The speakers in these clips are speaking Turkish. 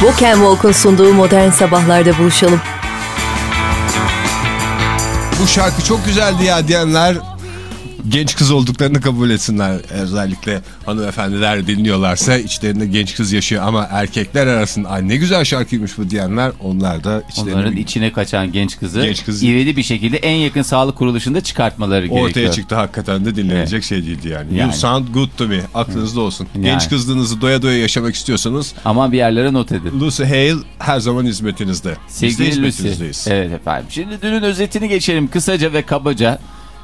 Walk and Walk'un sunduğu modern sabahlarda buluşalım. Bu şarkı çok güzeldi ya diyenler genç kız olduklarını kabul etsinler. Özellikle hanımefendiler dinliyorlarsa içlerinde genç kız yaşıyor ama erkekler arasında Ay ne güzel şarkıymış bu diyenler onlar da içlerinde Onların bir- içine kaçan genç kızı Genç kızı- ivedi bir şekilde en yakın sağlık kuruluşunda çıkartmaları ortaya gerekiyor. çıktı hakikaten de dinlenecek Evet. şey değildi yani. Yani. You sound good to me. Aklınızda olsun. Yani. Genç kızlığınızı doya doya yaşamak istiyorsanız Ama bir yerlere not edin. Lucy Hale her zaman hizmetinizde. Biz de Sevgili Lucy. Evet efendim. Şimdi dünün özetini geçelim kısaca ve kabaca.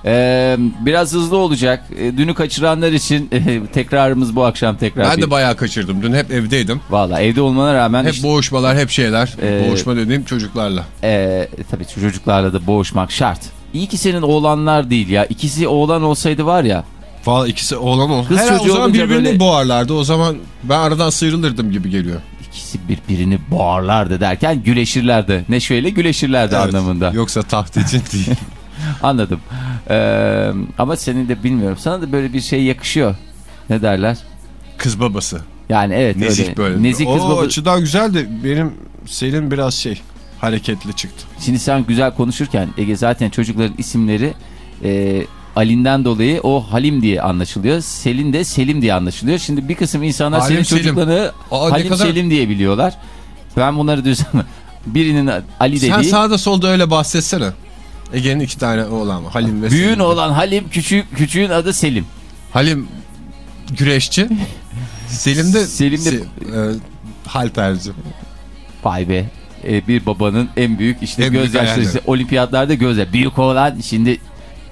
Ee, biraz hızlı olacak. Ee, dünü kaçıranlar için tekrarımız bu akşam tekrar. Ben bir- de bayağı kaçırdım. Dün hep evdeydim. Valla evde olmana rağmen Hep işte, boğuşmalar, hep şeyler. Ee, Boğuşma dediğim çocuklarla. e, tabii çocuklarla da boğuşmak şart. İyi ki senin oğlanlar değil ya. İkisi oğlan olsaydı var ya. Valla ikisi oğlan oldu. Kız Herhalde çocuğu o zaman birbirini böyle- boğarlardı. O zaman ben aradan sıyrılırdım gibi geliyor. ikisi birbirini boğarlardı derken güleşirlerdi. Neşveyle güleşirlerdi Evet. anlamında. Yoksa taht için değil. Anladım. Ee, ama senin de bilmiyorum. Sana da böyle bir şey yakışıyor. Ne derler? Kız babası. Yani evet Nezik öyle. böyle. Nezik kız o baba. açıdan güzel de benim Selin biraz şey hareketli çıktı. Şimdi sen güzel konuşurken Ege zaten çocukların isimleri e, Ali'nden dolayı o Halim diye anlaşılıyor. Selin de Selim diye anlaşılıyor. Şimdi bir kısım insanlar Halim senin Selim. çocuklarını Aa, Halim kadar- Selim diye biliyorlar. Ben bunları düz birinin Ali Sen dediği. sağda solda öyle bahsetsene. Ege'nin iki tane oğlan var. Halim ve Büyüğün Selim. olan Halim, küçük küçüğün adı Selim. Halim güreşçi. Selim de, Selim de- Se- e, halterci. Vay be. E, bir babanın en büyük işte En gözyaşları. işte olimpiyatlarda gözler. Büyük olan şimdi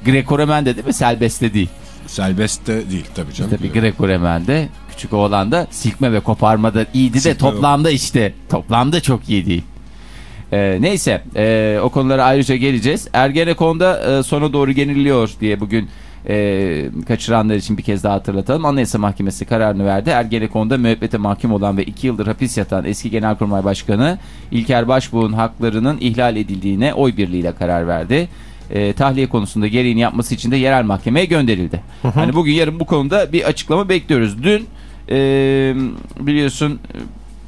Greco-Romen'de değil mi? Selbest'te değil. Selbest de değil tabii canım. Tabii Greco-Romen'de küçük oğlan da silkme ve koparmada iyiydi de Silkme toplamda işte toplamda çok iyi değil. Ee, neyse e, o konulara ayrıca geleceğiz. Ergenekon'da e, sona doğru yeniliyor diye bugün e, kaçıranlar için bir kez daha hatırlatalım. Anayasa Mahkemesi kararını verdi. Ergenekon'da müebbete mahkum olan ve 2 yıldır hapis yatan eski Genelkurmay Başkanı İlker Başbuğ'un haklarının ihlal edildiğine oy birliğiyle karar verdi. E, tahliye konusunda gereğini yapması için de yerel mahkemeye gönderildi. Hani bugün yarın bu konuda bir açıklama bekliyoruz. Dün e, biliyorsun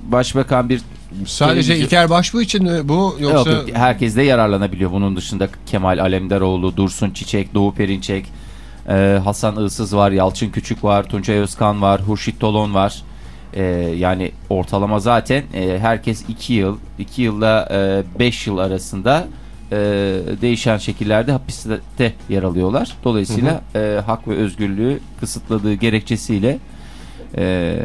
Başbakan bir Sadece Televizyon- İlker Başbuğ için mi bu yoksa Yok, yok, herkes de yararlanabiliyor. Bunun dışında Kemal Alemdaroğlu, Dursun Çiçek, Doğu Perinçek, e, Hasan Iğsız var, Yalçın Küçük var, Tuncay Özkan var, Hurşit Tolon var. E, yani ortalama zaten e, herkes 2 yıl, 2 yılla 5 yıl arasında e, değişen şekillerde hapiste yer alıyorlar. Dolayısıyla e, hak ve özgürlüğü kısıtladığı gerekçesiyle e,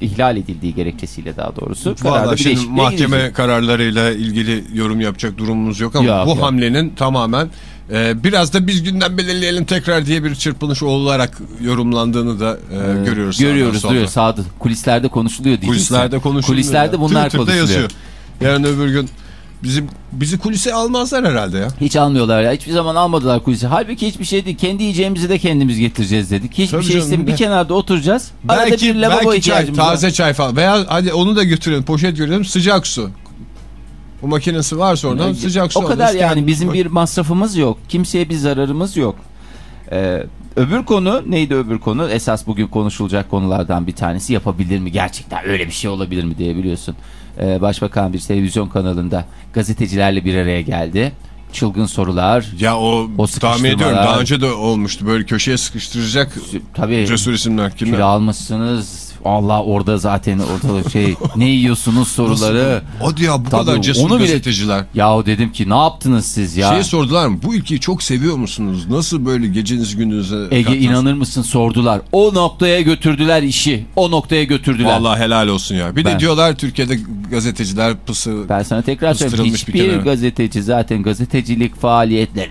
ihlal edildiği gerekçesiyle daha doğrusu. Valla şimdi mahkeme gidecek. kararlarıyla ilgili yorum yapacak durumumuz yok ama Yok, bu yok. hamlenin tamamen e, biraz da biz günden belirleyelim tekrar diye bir çırpınış olarak yorumlandığını da e, görüyoruz. sağdan Görüyoruz, soldan. duruyor. Sağda kulislerde konuşuluyor. Kulislerde konuşuluyor. Kulislerde bunlar Twitter'da konuşuluyor. yazıyor. Yarın öbür gün bizim bizi kulise almazlar herhalde ya. Hiç almıyorlar ya. Hiçbir zaman almadılar kulise. Halbuki hiçbir şey değil. Kendi yiyeceğimizi de kendimiz getireceğiz dedik. Hiçbir Tabii şey canım, istemiyorum. Bir kenarda oturacağız. Arada Belki, bir lavabo belki çay, var. taze çay falan. Veya hadi onu da götürelim poşet götürelim sıcak su. Bu makinesi varsa oradan sıcak su O kadar alırız, yani kendimiz bizim bak- bir masrafımız yok. Kimseye bir zararımız yok. Ee, öbür konu neydi öbür konu? Esas bugün konuşulacak konulardan bir tanesi yapabilir mi? Gerçekten öyle bir şey olabilir mi diye biliyorsun. Ee, Başbakan bir televizyon kanalında gazetecilerle bir araya geldi. Çılgın sorular. Ya o, O tahmin ediyorum daha önce de olmuştu böyle köşeye sıkıştıracak Tabii cesur isimler kimler? kilo almışsınız. Allah orada zaten ortada şey ne yiyorsunuz soruları. Hadi ya bu Tabii, kadar cesur onu bile- gazeteciler. Yahu dedim ki ne yaptınız siz ya? Şey sordular mı? Bu ülkeyi çok seviyor musunuz? Nasıl böyle geceniz gününüze Ege kattınız? inanır mısın sordular. O noktaya götürdüler işi. O noktaya götürdüler. Vallahi helal olsun ya. Bir Ben- de diyorlar Türkiye'de gazeteciler pısı. Ben sana tekrar söyleyeyim. Bir Hiçbir kenara. gazeteci zaten gazetecilik faaliyetleri.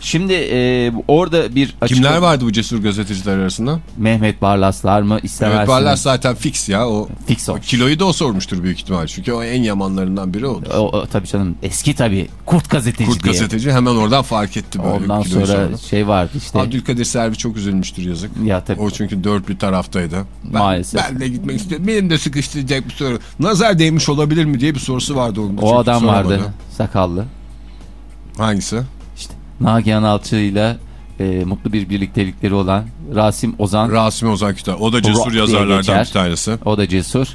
Şimdi e, orada bir açıklama- Kimler vardı bu cesur gazeteciler arasında? Mehmet Barlaslar mı istemezsiniz? Evet Barlas zaten fix ya. O, Fix o. o kiloyu da o sormuştur büyük ihtimal. Çünkü o en yamanlarından biri o. O, o, tabii canım eski tabii kurt gazeteci Kurt diye. gazeteci hemen oradan fark etti böyle Ondan sonra sonra. şey vardı işte. Abdülkadir Selvi çok üzülmüştür yazık. Ya tabii. O çünkü dört bir taraftaydı. Ben, Maalesef. Ben de gitmek istiyorum. Benim de sıkıştıracak bir soru. Nazar değmiş olabilir mi diye bir sorusu vardı onun. o adam vardı sakallı. Hangisi? Nagihan Alçı ile e, mutlu bir birliktelikleri olan Rasim Ozan. Rasim Ozan Kütahya. O da Rock cesur diye yazarlardan bir tanesi. O da cesur.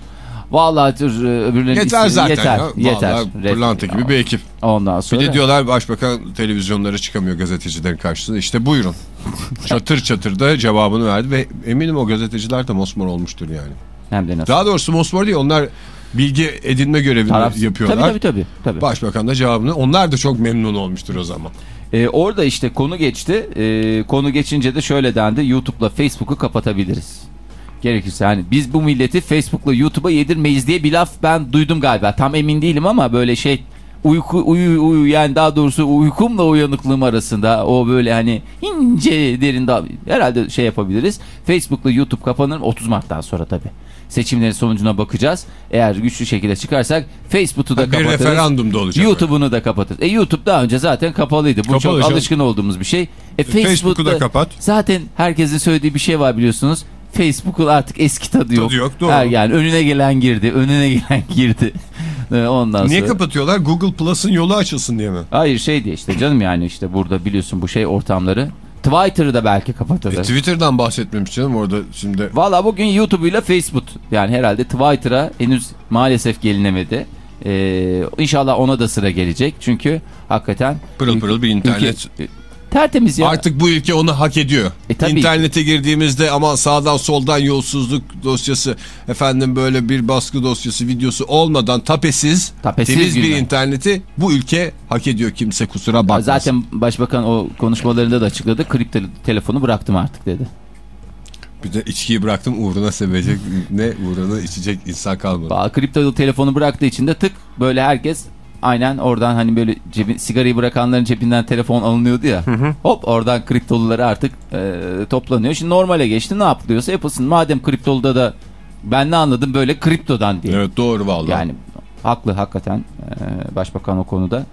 Vallahi dur, e, öbürlerinin Yeter ismi- zaten yeter, ya. yeter. Pırlanta gibi bir ekip. Ondan Bir sonra de diyorlar başbakan televizyonlara çıkamıyor gazetecilerin karşısında. İşte buyurun. Çatır çatır da cevabını verdi ve eminim o gazeteciler de mosmor olmuştur yani. hem de nasıl. Daha doğrusu mosmor değil onlar bilgi edinme görevini Tarafsız. yapıyorlar. Tabii tabii tabii. tabii. Başbakan da cevabını onlar da çok memnun olmuştur o zaman. Ee, orada işte konu geçti. Ee, konu geçince de şöyle dendi. YouTube'la Facebook'u kapatabiliriz. Gerekirse hani biz bu milleti Facebook'la YouTube'a yedirmeyiz diye bir laf ben duydum galiba. Tam emin değilim ama böyle şey uyku uyu uyu yani daha doğrusu uykumla uyanıklığım arasında o böyle hani ince derin daha herhalde şey yapabiliriz. Facebook'la YouTube kapanır 30 Mart'tan sonra tabii. Seçimlerin sonucuna bakacağız. Eğer güçlü şekilde çıkarsak Facebook'u da Bir kapatırız. referandum da olacak. YouTube'unu da kapatır. E YouTube daha önce zaten kapalıydı. Bu Kapalı çok canım. alışkın olduğumuz bir şey. E Facebook'u Facebook'ta da kapat. zaten herkesin söylediği bir şey var biliyorsunuz. Facebook'un artık eski tadı yok. Tadı yok, doğru. Her- yani önüne gelen girdi, önüne gelen girdi. E, Ondan Niye sonra... kapatıyorlar? Google Plus'ın yolu açılsın diye mi? Hayır şey diye işte canım yani işte burada biliyorsun bu şey ortamları. Twitter'ı da belki kapatırlar. E, Twitter'dan bahsetmemiş canım orada şimdi. Valla bugün YouTube ile Facebook yani herhalde Twitter'a henüz maalesef gelinemedi. Ee, inşallah ona da sıra gelecek. Çünkü hakikaten Pırıl pırıl bir internet. Ülke- tertemiz ya. Artık bu ülke onu hak ediyor. E, tabii. İnternete girdiğimizde ama sağdan soldan yolsuzluk dosyası efendim böyle bir baskı dosyası videosu olmadan tapesiz, Tapesiz temiz bir günler. interneti bu ülke hak ediyor kimse kusura bakmasın. Zaten başbakan o konuşmalarında da açıkladı. Kripto telefonu bıraktım artık dedi. Bir de içkiyi bıraktım uğruna sevecek ne uğruna içecek insan kalmadı. Ba- Kripto telefonu bıraktığı için de tık böyle herkes aynen oradan hani böyle cebi, sigarayı bırakanların cebinden telefon alınıyordu ya. Hop oradan kriptoluları artık e, toplanıyor. Şimdi normale geçti ne yapılıyorsa yapılsın. Madem kriptoluda da ben ne anladım böyle kriptodan diye. Evet doğru vallahi. Yani haklı hakikaten e, başbakan o konuda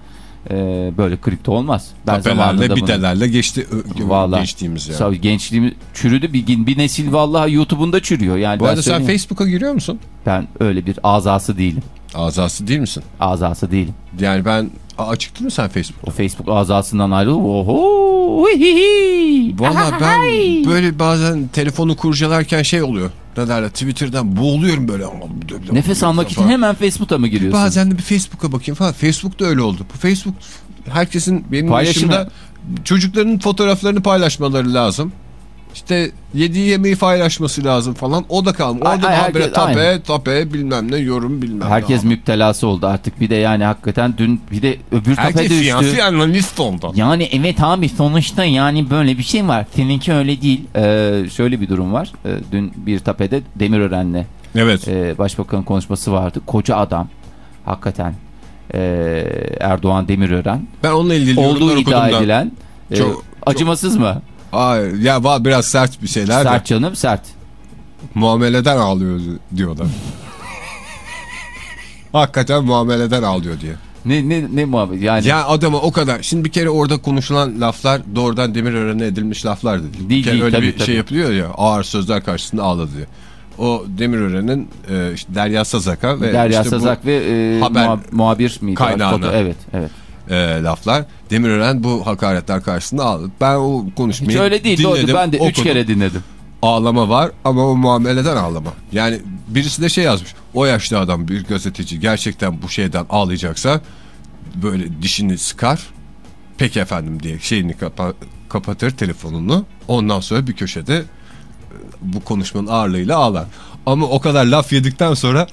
e, böyle kripto olmaz. Ben Tapelerle bunu- bitelerle geçti Vallahi. geçtiğimiz yani. Tabii gençliğimi çürüdü bir, bir nesil vallahi YouTube'unda çürüyor. Yani Bu arada sen. Facebook'a giriyor musun? Ben öyle bir azası değilim. Azası değil misin? Azası değilim. Yani ben Aa, çıktın mı sen Facebook? O Facebook azasından ayrılıp oho. Valla ben böyle bazen telefonu kurcalarken şey oluyor. Ne derler Twitter'dan boğuluyorum böyle. Nefes almak için hemen Facebook'a mı giriyorsun? Bazen de bir Facebook'a bakayım falan. Facebook'ta öyle oldu. Bu Facebook herkesin benim yaşımda çocukların fotoğraflarını paylaşmaları lazım. İşte yediği yemeği paylaşması lazım falan. O da kalmıyor. Orada ay, da herkes- habire tape aynen. tape bilmem ne yorum bilmem Herkes ne. müptelası oldu artık. Bir de yani hakikaten dün bir de öbür Herkes tepe düştü. siyasi analist oldu. Yani evet abi sonuçta yani böyle bir şey var. Seninki öyle değil. Ee, şöyle bir durum var. Ee, dün bir tapede Demirören'le Evet. e, başbakanın konuşması vardı. Koca adam. Hakikaten e, Erdoğan Demirören. Ben onunla ilgili Olduğu iddia da. edilen. e, Çok- acımasız mı? Hayır, ya va- biraz sert bir şeyler Sert de canım sert. muameleden ağlıyor diyorlar. Hakikaten muameleden ağlıyor diye. Ne ne ne muhabbet yani. Ya adama o kadar. Şimdi bir kere orada konuşulan laflar doğrudan Demirören'e edilmiş laflar da değil. Bir kere değil, öyle tabii, bir tabii. şey yapılıyor ya ağır sözler karşısında ağladı diye. O Demirören'in e, işte Derya Sazak'a ve Derya işte Sazak ve e, haber muha- muhabir miydi? kaynağına. Foto- Evet evet. e, laflar. Demirören bu hakaretler karşısında ağladı. Ben o konuşmayı Hiç öyle değil. dinledim, Doğru. Ben de üç okudum. kere dinledim. ağlama var ama o muameleden ağlama. Yani birisi de şey yazmış. O yaşlı adam bir gazeteci gerçekten bu şeyden ağlayacaksa böyle dişini sıkar. Peki efendim diye şeyini kapa- kapatır telefonunu. Ondan sonra bir köşede e, bu konuşmanın ağırlığıyla ağlar. Ama o kadar laf yedikten sonra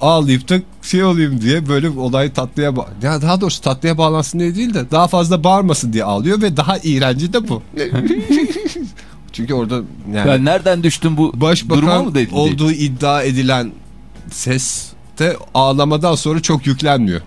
ağlayıp da şey olayım diye böyle olay tatlıya ya daha doğrusu tatlıya bağlansın diye değil de daha fazla bağırmasın diye ağlıyor ve daha iğrenci de bu. Çünkü orada yani Ben nereden düştüm bu başbakan mı dedin? olduğu iddia edilen ses de ağlamadan sonra çok yüklenmiyor.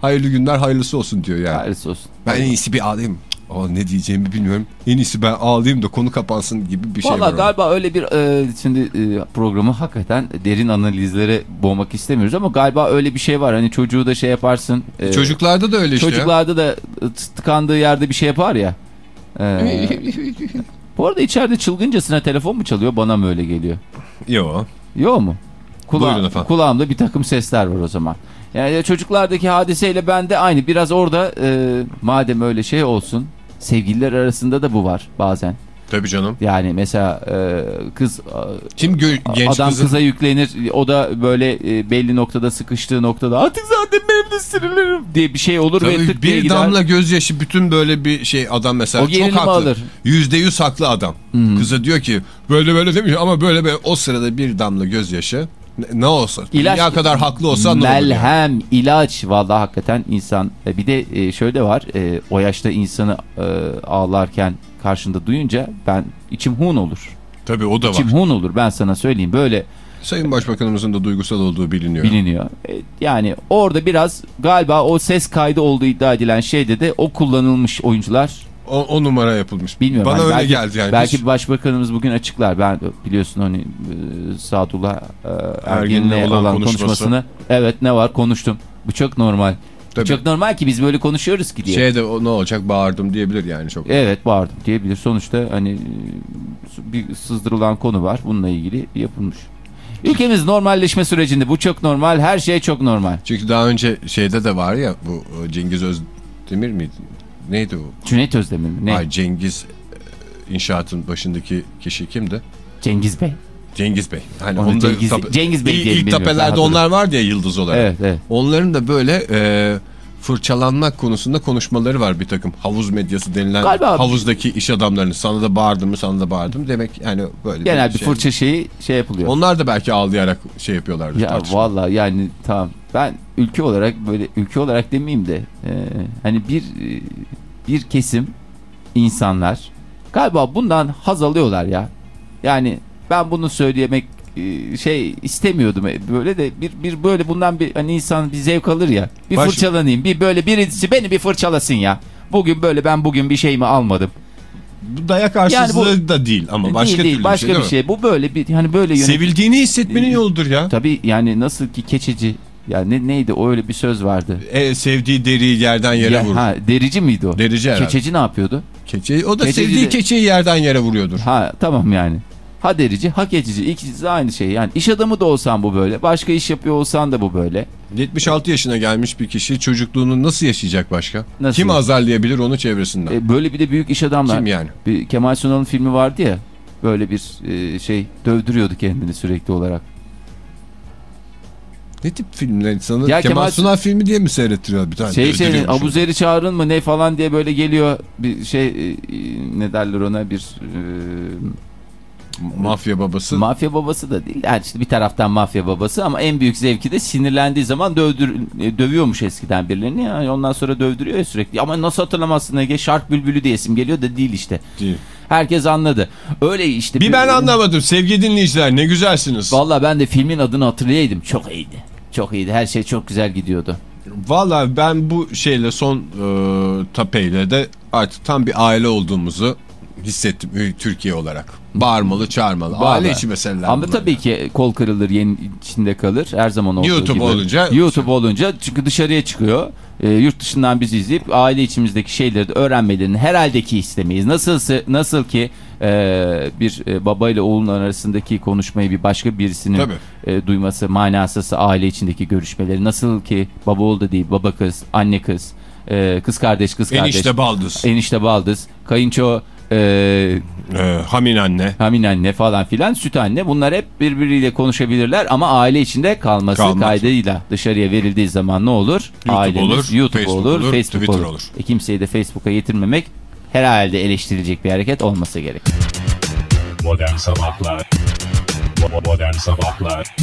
Hayırlı günler hayırlısı olsun diyor yani. Hayırlısı olsun. Ben en iyisi bir ağlayayım. Aa, ne diyeceğimi bilmiyorum. En iyisi ben ağlayayım da konu kapansın gibi bir şey Valla var. orada. galiba öyle bir e, şimdi e, programı hakikaten derin analizlere boğmak istemiyoruz ama galiba öyle bir şey var. Hani çocuğu da şey yaparsın. e, Çocuklarda da öyle işte. ya. Çocuklarda da tıkandığı yerde bir şey yapar ya. E, bu arada içeride çılgıncasına telefon mu çalıyor bana mı öyle geliyor? Yo. Yok mu? Kula. Kulağımda bir takım sesler var o zaman. Yani çocuklardaki hadiseyle ben de aynı. Biraz orada e, madem öyle şey olsun. Sevgililer arasında da bu var bazen. Tabii canım. Yani mesela e, kız e, Kim gö- genç adam kızı kıza yüklenir o da böyle e, belli noktada sıkıştığı noktada artık zaten benim de sinirlerim diye bir şey olur ve Tabii tık diye bir gider. damla gözyaşı bütün böyle bir şey adam mesela O çok haklı. alır. Yüzde yüz haklı adam. Kıza diyor ki böyle böyle demiş ama böyle böyle o sırada bir damla gözyaşı ne, olsa İlaç- dünya kadar haklı olsa ne olur yani. Melhem, ilaç vallahi hakikaten insan. E, Bir de e, şöyle var. e, O yaşta insanı ağlarken karşında duyunca ben içim hun olur. Tabii o da var. İçim hun olur ben sana söyleyeyim. Böyle Sayın Başbakanımızın da duygusal olduğu biliniyor. biliniyor. Yani orada biraz galiba o ses kaydı olduğu iddia edilen şeyde de o kullanılmış oyuncular. O, o numara yapılmış. Bilmiyorum. Bana hani öyle belki, geldi yani. Belki Hiç- başbakanımız bugün açıklar. Ben biliyorsun hani e, Sadullah e, Ergen'le olan olan, konuşması. konuşmasını. Evet ne var konuştum. Bu çok normal. Tabii. Çok normal ki biz böyle konuşuyoruz ki diye. Şey de o ne olacak bağırdım diyebilir yani çok. Evet bağırdım diyebilir. Sonuçta hani e, bir sızdırılan konu var. Bununla ilgili yapılmış. Ülkemiz normalleşme sürecinde. Bu çok normal. Her şey çok normal. Çünkü daha önce şeyde de var ya bu Cengiz Özdemir miydi? Neydi o? Cüneyt Özdemir mi? Ne? Ay Cengiz e, inşaatın başındaki kişi kimdi? Cengiz Bey. Cengiz Bey. Hani Onu onda Cengiz- tape- Cengiz Bey diyelim, ilk tapelerde onlar vardı ya yıldız olarak. Evet evet. Onların da böyle e, fırçalanmak konusunda konuşmaları var bir takım. Havuz medyası denilen Galiba- havuzdaki iş adamlarının sana da bağırdım mı sana da bağırdım demek yani böyle Genel bir şey. fırça şeyi şey yapılıyor. Onlar da belki ağlayarak şey yapıyorlardı. Ya valla yani tamam ben ülke olarak böyle ülke olarak demeyeyim de e, hani bir e, bir kesim insanlar galiba bundan haz alıyorlar ya. Yani ben bunu söylemek e, şey istemiyordum E, böyle de bir bir böyle bundan bir hani insan bir zevk alır ya. Bir Baş- fırçalanayım. Bir böyle birisi beni bir fırçalasın ya. Bugün böyle ben bugün bir şey mi almadım. Bu dayak karşılığı Yani da değil ama değil başka değil başka bir bir şey. şey. Bu böyle bir hani böyle değil mi? yönet- Sevildiğini hissetmenin yoludur ya. Tabii yani nasıl ki keçeci yani ne, neydi o öyle bir söz vardı. E, sevdiği deriyi yerden yere Ya, vurur. ha, derici miydi o? Derici herhalde. Keçeci ne yapıyordu? Keçeyi, o da Keçeci sevdiği de- keçeyi yerden yere vuruyordur. Ha tamam yani. Ha derici ha keçeci ikisi de aynı şey. Yani iş adamı da olsan bu böyle. Başka iş yapıyor olsan da bu böyle. 76 yaşına gelmiş bir kişi çocukluğunu nasıl yaşayacak başka? Nasıl? Kim azarlayabilir onu çevresinden? E, böyle bir de büyük iş adamlar. Kim yani? Bir Kemal Sunal'ın filmi vardı ya. Böyle bir e, şey dövdürüyordu kendini sürekli olarak. Ne tip filmler sana? Ya Kemal, Kemal- Sunal filmi diye mi seyrettiriyor bir tane? Şey şey Öldürüyormuş Abu onu. Zer'i çağırın mı ne falan diye böyle geliyor. Bir şey e, ne derler ona bir e, Mafya babası. Mafya babası da değil. Yani işte bir taraftan mafya babası ama en büyük zevki de sinirlendiği zaman dövdür, e, dövüyormuş eskiden birilerini. Yani ondan sonra dövdürüyor ya sürekli. Ama nasıl hatırlamazsın Ege? Şark bülbülü diye isim geliyor da değil işte. Değil. Herkes anladı. Öyle işte. Bir ben anlamadım sevgili dinleyiciler ne güzelsiniz. Valla ben de filmin adını hatırlayaydım. Çok iyiydi. Çok iyiydi. Her şey çok güzel gidiyordu. Valla ben bu şeyle son e, tapeyle de artık tam bir aile olduğumuzu hissettim Türkiye olarak. Bağırmalı çağırmalı. Vallahi. Aile içi meseleler. Ama tabii ki kol kırılır yerin içinde kalır. Her zaman olduğu YouTube gibi. olunca- YouTube olunca çünkü dışarıya çıkıyor. Ee, yurt dışından bizi izleyip aile içimizdeki şeyleri de öğrenmelerini herhalde ki istemeyiz. Nasıl nasıl ki e, bir e, baba ile oğlun arasındaki konuşmayı bir başka birisinin Tabii. e, duyması manasız aile içindeki görüşmeleri nasıl ki baba oğul da değil baba kız anne kız e, kız kardeş kız kardeş Enişte baldız. enişte baldız kayınço e, E, hamin anne. Hamin anne falan filan süt anne bunlar hep birbiriyle konuşabilirler ama aile içinde kalması Kalmak. kaydıyla dışarıya verildiği zaman ne olur? YouTube Ailemiz olur, YouTube Facebook olur, olur, Facebook Twitter olur. olur. E, kimseyi de Facebook'a getirmemek herhalde eleştirilecek bir hareket olmasa gerek. Modern Sabahlar Modern Sabahlar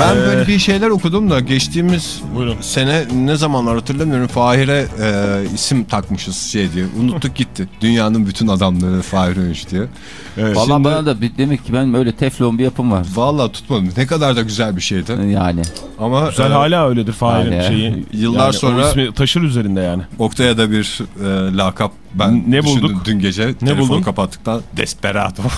Ben böyle bir şeyler okudum da geçtiğimiz Buyurun. sene ne zamanlar hatırlamıyorum Fahir'e e, isim takmışız şey diye. Unuttuk gitti. Dünyanın bütün adamları Fahir Öğünç diye. Evet, Valla şimdi- bana da bir- demek ki ben öyle teflon bir yapım var. Vallahi tutmadım. Ne kadar da güzel bir şeydi. Yani Ama Güzel e, hala öyledir Fahir'in Hala. şeyi. Yıllar Yani sonra- ismi taşır üzerinde yani. Oktay'a da bir e, lakap ben Ne düşündüm bulduk? dün gece. Ne telefonu buldun? kapattıktan Desperado.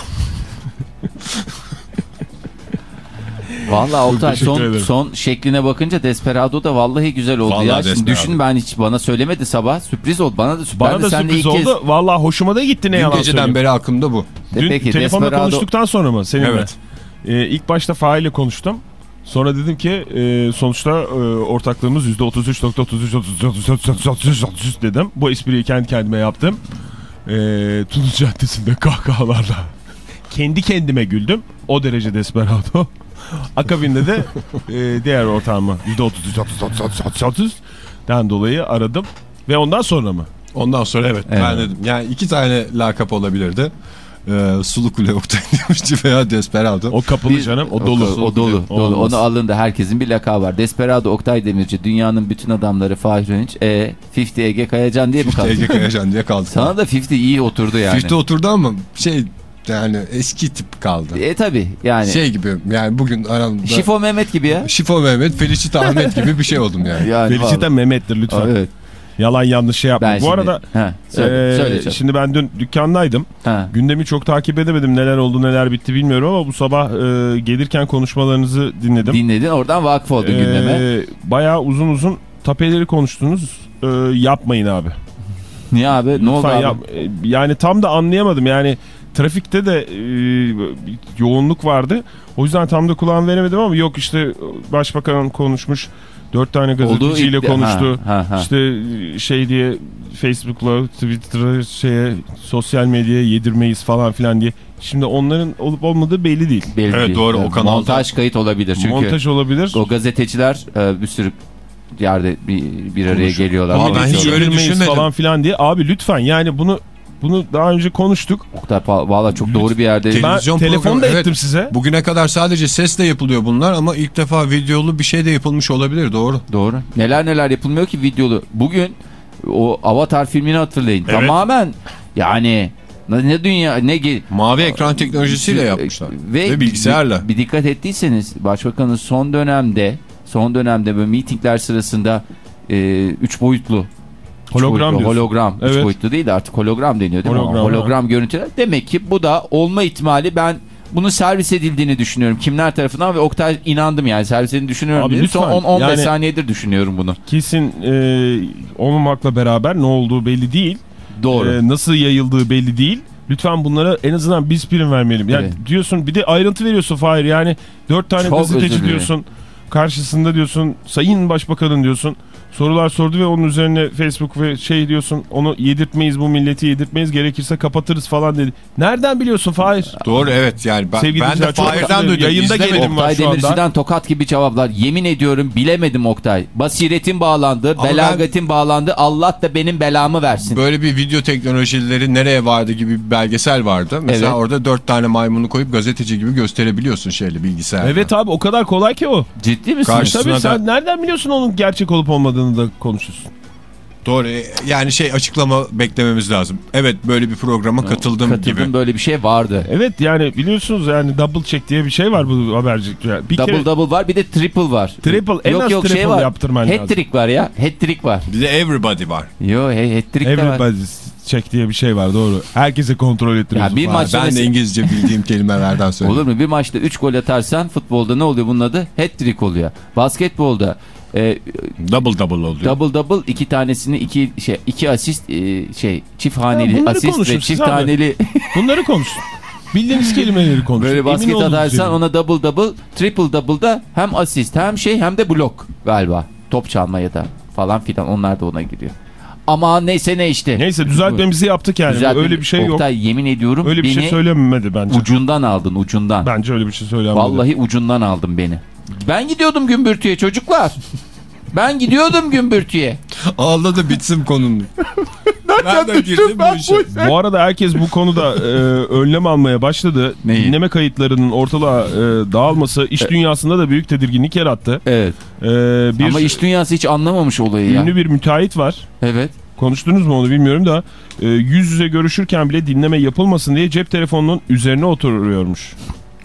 Valla Oktay son, ederim. son şekline bakınca Desperado da vallahi güzel oldu Vallahi ya. Şimdi Desperado. düşün ben hiç bana söylemedi sabah sürpriz oldu. Bana da, Bana ben de da sürpriz ilk oldu. Vallahi hoşuma da gitti ne dün yalan geceden söyleyeyim. beri aklımda bu. Kez, Dün Peki telefonda Desperado konuştuktan sonra mı seninle? Evet. Ee, ilk başta Fahir'le konuştum. Sonra dedim ki e, sonuçta e, ortaklığımız %33.33 dedim. Bu espriyi kendi kendime yaptım. e, Tunus Caddesi'nde kahkahalarla kendi kendime güldüm. O derece desperado. Akabinde de e, diğer ortağımı %30, %30, %30, %30'dan dolayı aradım. Ve ondan sonra mı? Ondan sonra evet, Evet. ben dedim. Yani iki tane lakap olabilirdi. Ee, Sulu Kule Oktay Demirci veya Desperado. O kapalı Bir- canım. O dolu. O, dolu. dolu. Olmaz. Onu alındı. Herkesin bir lakabı var. Desperado Oktay Demirci. Dünyanın bütün adamları Fahir Önç. E, 50 Ege Kayacan diye mi kaldı? Ege Kayacan diye kaldı. Sana da 50 iyi oturdu yani. Fifty oturdu ama şey yani eski tip kaldı. E tabi yani. Şey gibi yani bugün aramda Şifo Mehmet gibi ya. Şifo Mehmet, Felicita Ahmet gibi bir şey oldum yani. Yani Felicita vallahi. Mehmet'tir lütfen. Aa, Evet. Yalan yanlış şey yapma. Ben Bu şimdi- arada ha, söyle, e, söyle canım. şimdi ben dün dükkandaydım. Ha. Gündemi çok takip edemedim. Neler oldu neler bitti bilmiyorum ama bu sabah e, gelirken konuşmalarınızı dinledim. Dinledin oradan vakıf oldun Ee, gündeme. Bayağı uzun uzun tapeleri konuştunuz. Ee, yapmayın abi. Niye abi? Ne oldu Lütfen abi? yap- e, Yani tam da anlayamadım. Yani trafikte de e, yoğunluk vardı. O yüzden tam da kulağım veremedim ama yok işte başbakan konuşmuş. Dört tane gazeteciyle konuştu. Ha, ha, ha. İşte şey diye Facebook'la Twitter'a şeye sosyal medyaya yedirmeyiz falan filan diye. Şimdi onların olup olmadığı belli değil. Belli Evet, değil. doğru, o kanalda- Montaj kayıt olabilir çünkü. Montaj olabilir. O gazeteciler e, bir sürü yerde bir, bir araya Konuşuyor. geliyorlar. Vallahi ben hiç öyle Yedirmeyiz düşünmedim. falan filan diye. Abi lütfen yani bunu bunu daha önce konuştuk. Oktay valla çok doğru bir yerde. Te- Ben Televizyon telefon da evet. ettim size. Bugüne kadar sadece sesle yapılıyor bunlar ama ilk defa videolu bir şey de yapılmış olabilir doğru. Doğru. Neler neler yapılmıyor ki videolu. Bugün o Avatar filmini hatırlayın. Evet. Tamamen yani ne dünya ne Mavi ekran teknolojisiyle yapmışlar. Ve, Ve bilgisayarla. Bir, bir dikkat ettiyseniz başbakanın son dönemde son dönemde böyle mitingler sırasında e, üç boyutlu Hologram boyutlu, hologram. Üç Evet. boyutlu değil de artık hologram deniyor değil mi? Hologram, Hologram görüntüler. Demek ki bu da olma ihtimali ben bunu servis edildiğini düşünüyorum. Kimler tarafından ve Oktay inandım yani servis edildiğini düşünüyorum. Abi. Son lütfen, 10-15 yani- saniyedir düşünüyorum bunu. Kesin e, olmamakla beraber ne olduğu belli değil. Doğru. E, nasıl yayıldığı belli değil. Lütfen bunlara en azından biz prim vermeyelim. Yani Evet. diyorsun bir de ayrıntı veriyorsun Fahir. Yani dört tane Çok gazeteci diyorsun. Karşısında diyorsun sayın başbakanın diyorsun. Sorular sordu ve onun üzerine Facebook ve şey diyorsun onu yedirtmeyiz bu milleti yedirtmeyiz gerekirse kapatırız falan dedi. Nereden biliyorsun Fahir? Doğru evet yani ben, Sevgili ben de Fahir'den duydum. Yayında gelelim. var Oktay şu anda. Demirci'den tokat gibi cevaplar. Yemin ediyorum bilemedim Oktay. Basiretin bağlandı, Ama belagatin bağlandı. Allah da benim belamı versin. Böyle bir video teknolojileri nereye vardı gibi bir belgesel vardı. Mesela Evet. orada dört tane maymunu koyup gazeteci gibi gösterebiliyorsun şeyle bilgisayarda. Evet abi o kadar kolay ki o. Ciddi misin? Karşı- Tabii Aslında sen nereden biliyorsun onun gerçek olup olmadığını da konuşuyorsun. Doğru yani şey açıklama beklememiz lazım. Evet böyle bir programa katıldım, Katıldım gibi. böyle bir şey vardı. Evet yani biliyorsunuz yani double check diye bir şey var bu habercilikte. Yani bir double kere double var bir de triple var. Triple, en yok, az yok, triple şey var. yaptırman lazım. Hat-trick var ya. Hat-trick var. Bir de everybody var. Yo hat-trick de var. everybody check diye bir şey var doğru. Herkese kontrol ettiriyorsun. Ya bir falan. maç- Ben de mesela- İngilizce bildiğim kelimelerden söyleyeyim. Olur mu? Bir maçta 3 gol atarsan futbolda ne oluyor bunun adı? Hat-trick oluyor. Basketbolda e, Double double oluyor. double double iki tanesini iki şey iki asist e, şey çift haneli Ha, bunları asist ve çift abi. taneli Bunları konuş. Bildiğiniz kelimeleri konuş. Böyle basket atarsan ona double double, triple double da hem asist hem şey hem de blok galiba. Top çalmaya da falan filan onlar da ona giriyor. Ama neyse ne işte. Neyse düzeltmemizi yaptık yani. Düzeltme- öyle bir şey yok. Oktay yemin ediyorum Öyle bir beni şey söylemedi bence. ucundan aldın ucundan. Bence öyle bir şey söylenmedi. Vallahi ucundan aldın beni. Ben gidiyordum gümbürtüye çocuklar. Ben gidiyordum gümbürtüye. Ağla da bitsin konunun. Nereden girdin bu işe? Bu arada herkes bu konuda e, önlem almaya başladı. Neyi? Dinleme kayıtlarının ortalığa e, dağılması iş dünyasında da büyük tedirginlik yarattı. Evet. E, bir Ama iş dünyası hiç anlamamış olayı ya. ünlü bir müteahhit var. Evet. Konuştunuz mu onu bilmiyorum da e, yüz yüze görüşürken bile dinleme yapılmasın diye cep telefonunun üzerine oturuyormuş.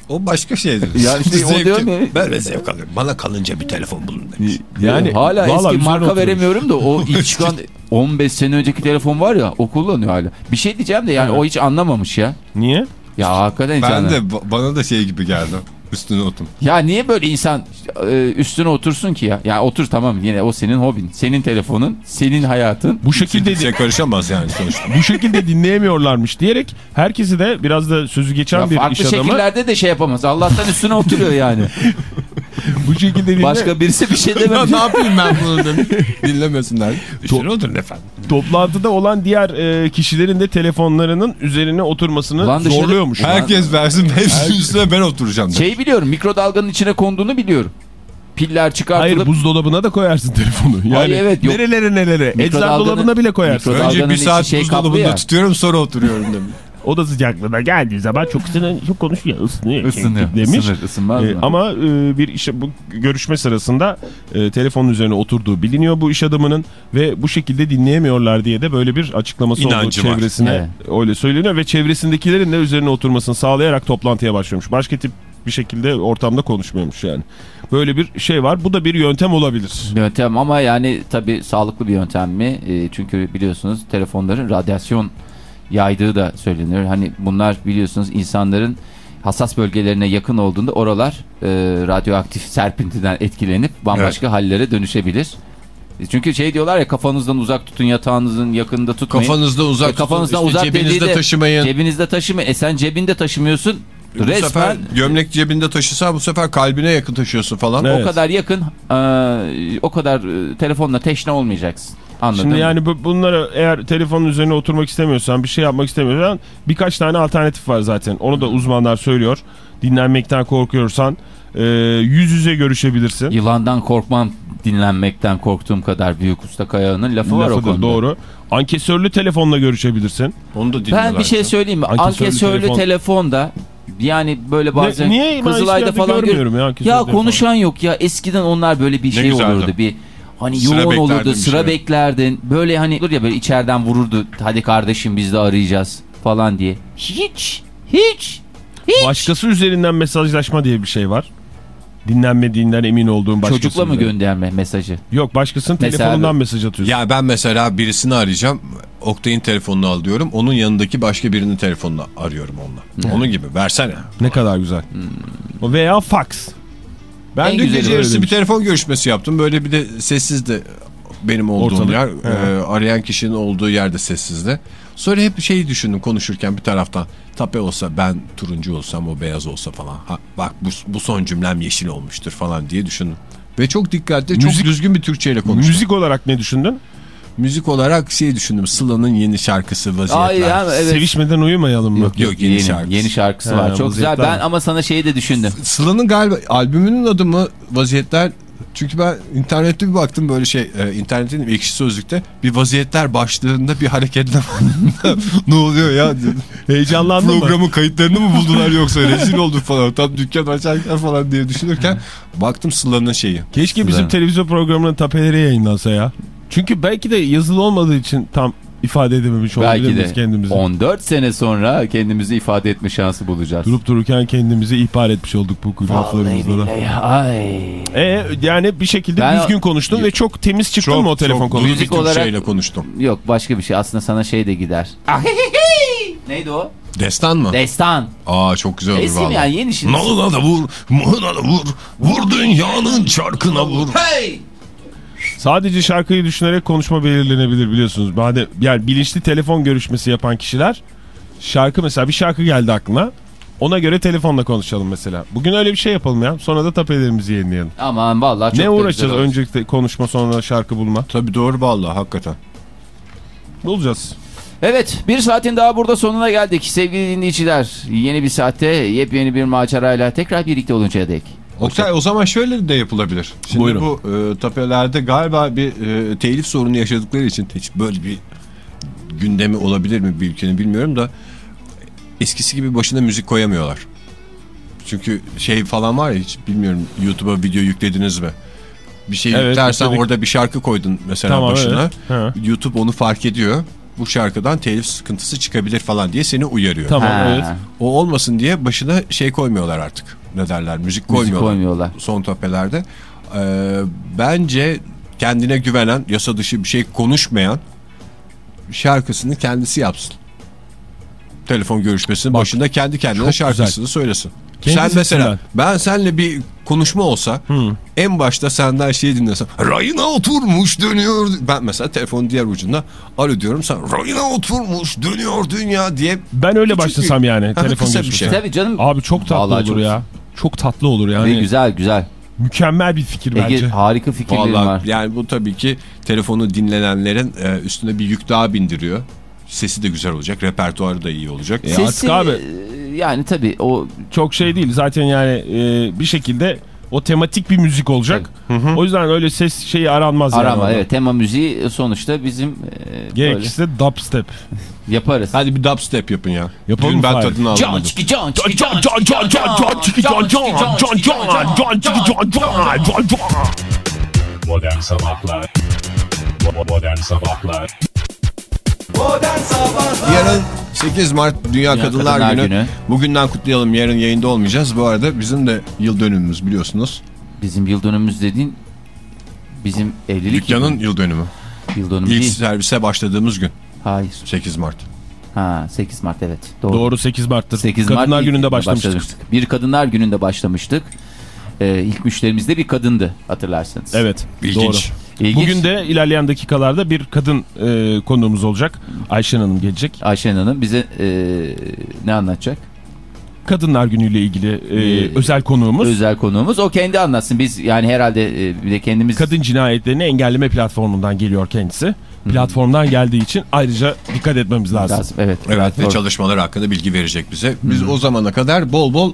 O başka şeydir. Ya işte o diyorum ya. Ben de zevk alıyorum. Bana kalınca bir telefon bulun demiş. Yani hala eski marka oturmuş. veremiyorum da o ilk çıkan 15 sene önceki telefon var ya o kullanıyor hala. Bir şey diyeceğim de yani o hiç anlamamış ya. Niye? Ya hakikaten Ben anlamamış. de ba- bana da şey gibi geldi. Üstüne otum. Ya niye böyle insan e, üstüne otursun ki ya? Ya otur tamam yine o senin hobin. Senin telefonun, senin hayatın. Bu şekilde Kimse karışamaz yani sonuçta. bu şekilde dinleyemiyorlarmış diyerek herkesi de biraz da sözü geçen Ya bir farklı iş adamı şekillerde de şey yapamaz. Allah'tan üstüne oturuyor yani. Bu şekilde dinle. Başka birisi bir şey dememiş. ne yapayım ben bunu demiş. Dinlemesinler. İşte oturun efendim. Toplantıda olan diğer e, kişilerin de telefonlarının üzerine oturmasını dışarı- zorluyormuş. Herkes versin hepsinin üstüne ben oturacağım. demiş. Şeyi biliyorum mikrodalganın içine konduğunu biliyorum. Piller çıkartılıp. Hayır buzdolabına da koyarsın telefonu. Yani Ay, evet, yok. nerelere nerelere. Eczan dolabına bile koyarsın. Önce bir saat şey buzdolabında tutuyorum sonra oturuyorum demiş. O da sıcaklığına geldiği zaman çok ısınıyor, çok konuşuyor, ısınıyor. Isınıyor. Demiş. Isınır, ısınmaz Ee, mı? ama e, bir işe bu görüşme sırasında e, telefonun üzerine oturduğu biliniyor bu iş adamının ve bu şekilde dinleyemiyorlar diye de böyle bir açıklaması oldu İnancı var. çevresine Evet. öyle söyleniyor ve çevresindekilerin de üzerine oturmasını sağlayarak toplantıya başlıyormuş. Başka tip bir şekilde ortamda konuşmuyormuş yani. Böyle bir şey var. Bu da bir yöntem olabilir. Yöntem ama yani tabii sağlıklı bir yöntem mi? E, çünkü biliyorsunuz telefonların radyasyon yaydığı da söyleniyor. Hani bunlar biliyorsunuz insanların hassas bölgelerine yakın olduğunda oralar e, radyoaktif serpintiden etkilenip bambaşka hallere dönüşebilir. E, Çünkü şey diyorlar ya kafanızdan uzak tutun yatağınızın yakında tutmayın. Kafanızda uzak E, kafanızdan tutun, işte uzak cebinizde de- taşımayın. Cebinizde taşımayın. E sen cebinde taşımıyorsun. bu sefer Resmen gömlek cebinde taşısa bu sefer kalbine yakın taşıyorsun falan. Evet. o kadar yakın e, o kadar e, telefonla teşne olmayacaksın. Anladın Şimdi mı? yani bu, bunlara eğer telefonun üzerine oturmak istemiyorsan, bir şey yapmak istemiyorsan birkaç tane alternatif var zaten. Onu da uzmanlar söylüyor. Dinlenmekten korkuyorsan e, yüz yüze görüşebilirsin. Yılandan korkmam dinlenmekten korktuğum kadar büyük usta kayağının lafı var o Lafıdır, konuda. doğru. Ankesörlü telefonla görüşebilirsin. Onu da. Ben bir şey söyleyeyim mi? Ankesörlü Ankesörlü telefon. telefonda yani böyle bazen Ne- niye? Kızılay'da falan gör- görmüyorum ya ankesörlü Ya telefon. konuşan yok ya. Eskiden onlar böyle bir şey güzeldi. olurdu. Bir hani Sıra yoğun olurdu. Sıra şey. beklerdin. Böyle hani olur ya böyle içeriden vururdu. Hadi kardeşim biz de arayacağız falan diye. Hiç. Hiç. Hiç. Başkası üzerinden mesajlaşma diye bir şey var. Dinlenmediğinden emin olduğun başkası. Çocukla mı gönderme mesajı? Yok başkasının Mesela telefonundan mesaj atıyorsun. Ya ben mesela birisini arayacağım. Oktay'ın telefonunu alıyorum. Onun yanındaki başka birinin telefonunu arıyorum onunla. Onun gibi. Versene. Ne kadar güzel. Veya fax. Ben En dün gece yarısı bir telefon görüşmesi yaptım. Böyle bir de sessizdi benim olduğum Ortalık. yer. Ee, arayan kişinin olduğu yerde sessizdi. Sonra hep şeyi düşündüm konuşurken bir taraftan. Tape olsa ben turuncu olsam o beyaz olsa falan. Ha, bak bu, bu son cümlem yeşil olmuştur falan diye düşündüm. Ve çok dikkatli, çok Müzik- düzgün bir Türkçe ile konuştum. Müzik olarak ne düşündün? Olarak şey düşündüm. Sıla'nın yeni şarkısı vaziyetler. Ay ya evet. Sevişmeden uyumayalım mı? Yok, yok, yeni yeni, şarkısı. yeni şarkısı Ha, var. Çok güzel. Ben ama sana şeyi de düşündüm. Sıla'nın galiba albümünün adı mı Vaziyetler? Çünkü ben internette bir baktım böyle şey e, internetin ekşi sözlükte bir vaziyetler başlığında bir hareketleme ne oluyor ya Heyecanlandın mı? programın kayıtlarını mı buldular yoksa rezil olduk falan tam dükkan açarken falan diye düşünürken baktım Sıla'nın şeyi Keşke bizim Güzel. televizyon programının tapeleri yayınlansa ya. Çünkü belki de yazılı olmadığı için tam ifade edememiş Belki olabiliriz de kendimizi. 14 sene sonra kendimizi ifade etme şansı bulacağız. Durup dururken kendimizi ihbar etmiş olduk bu laflarımızla da. Ay. E, yani bir şekilde Ben- düzgün konuştun ve çok temiz çıktın mı o telefon çok konusunda? Müzik olarak- Türkçeyle konuştum. Yok başka bir şey. Aslında sana şey de gider. Neydi o? Destan mı? Destan. Aa çok güzel olur Eski mi valla. yani yeni şimdi? Nalına da vur, mıhına da vur, vur dünyanın çarkına vur. Hey! Sadece şarkıyı düşünerek konuşma belirlenebilir biliyorsunuz. Yani, yani bilinçli telefon görüşmesi yapan kişiler şarkı mesela bir şarkı geldi aklına. Ona göre telefonla konuşalım mesela. Bugün öyle bir şey yapalım ya. Sonra da tapelerimizi yenileyelim. Aman vallahi çok ne uğraşacağız öncelikle konuşma sonra şarkı bulma. Tabii doğru vallahi hakikaten. Bulacağız. Evet bir saatin daha burada sonuna geldik sevgili dinleyiciler. Yeni bir saatte yepyeni bir macerayla tekrar birlikte oluncaya dek. Oktay o zaman şöyle de yapılabilir. Şimdi Buyurun. bu e, tapelerde galiba bir e, telif sorunu yaşadıkları için hiç böyle bir gündemi olabilir mi bir ülkenin bilmiyorum da eskisi gibi başına müzik koyamıyorlar. Çünkü şey falan var ya hiç bilmiyorum YouTube'a video yüklediniz mi? Bir şey Evet, yüklersen yükledik. orada bir şarkı koydun mesela Tamam, başına. evet. YouTube onu fark ediyor. Bu şarkıdan telif sıkıntısı çıkabilir falan diye seni uyarıyor. Tamam Ha, evet. O olmasın diye başına şey koymuyorlar artık. Ne derler? Müzik Müzik koymuyorlar. koymuyorlar. Son tapelerde. Ee, bence kendine güvenen, yasa dışı bir şey konuşmayan şarkısını kendisi yapsın. Telefon görüşmesinin Bak, başında kendi kendine şarkısını söylesin. Kendi Sen mesela sesinden. ben seninle bir konuşma olsa en başta senden şey dinlesem rayına oturmuş dönüyor. Ben mesela telefonun diğer ucunda alo diyorum sen rayına oturmuş dönüyor dünya diye Ben öyle başlasam bir- yani Ha, telefon görüşmesi. şey. Tabii canım. Abi çok tatlı Vallahi olur çok- ya. Çok tatlı olur Ve yani. güzel güzel. Mükemmel bir fikir Ege bence. harika fikirlerim Vallahi var. yani bu tabii ki telefonu dinlenenlerin e, üstüne bir yük daha bindiriyor. Sesi de güzel olacak, repertuarı da iyi olacak. E, artık abi- e, yani tabii o Çok şey değil zaten yani e, bir şekilde o tematik bir müzik olacak. Hı -hı. O yüzden öyle ses şeyi aranmaz. Aranma yani evet. Tema müziği sonuçta bizim... E, Gerekirse böyle... dubstep. Yaparız. Hadi bir dubstep yapın ya. Yapalım Dün ben fari. tadını alamadım. John Chiki John Chiki John Chiki John John Chiki John John John John John Chiki John John John John Modern Sabahlar Modern Sabahlar Modern Sabahlar Yarın 8 Mart Dünya, Kadınlar, Kadınlar Günü. Günü. Bugünden kutlayalım. Yarın yayında olmayacağız. Bu arada bizim de yıl dönümümüz biliyorsunuz. Bizim yıl dönümümüz dediğin bizim evlilik Dükkanın yıl dönümü. yıl dönümü İlk değil. servise başladığımız gün. Hayır. 8 Mart. Ha 8 Mart evet. Doğru. Doğru 8 Mart'ta. 8 Mart Kadınlar ilk gününde günde başlamıştık. Bir Kadınlar Günü'nde başlamıştık. Ee, ilk müşterimiz de bir kadındı hatırlarsanız. Evet. İlginç. Doğru. İlginç. Bugün de ilerleyen dakikalarda bir kadın e, konuğumuz olacak. Ayşen Hanım gelecek. Ayşen Hanım bize e, ne anlatacak? Kadınlar günüyle ilgili e, Ee, özel konuğumuz. Özel konuğumuz. O kendi anlatsın. Biz yani herhalde e, bir de kendimiz... Kadın cinayetlerini engelleme platformundan geliyor kendisi. Platformdan geldiği için ayrıca dikkat etmemiz lazım. Lazım, Evet. Evet ve çalışmalar hakkında bilgi verecek bize. Biz o zamana kadar bol bol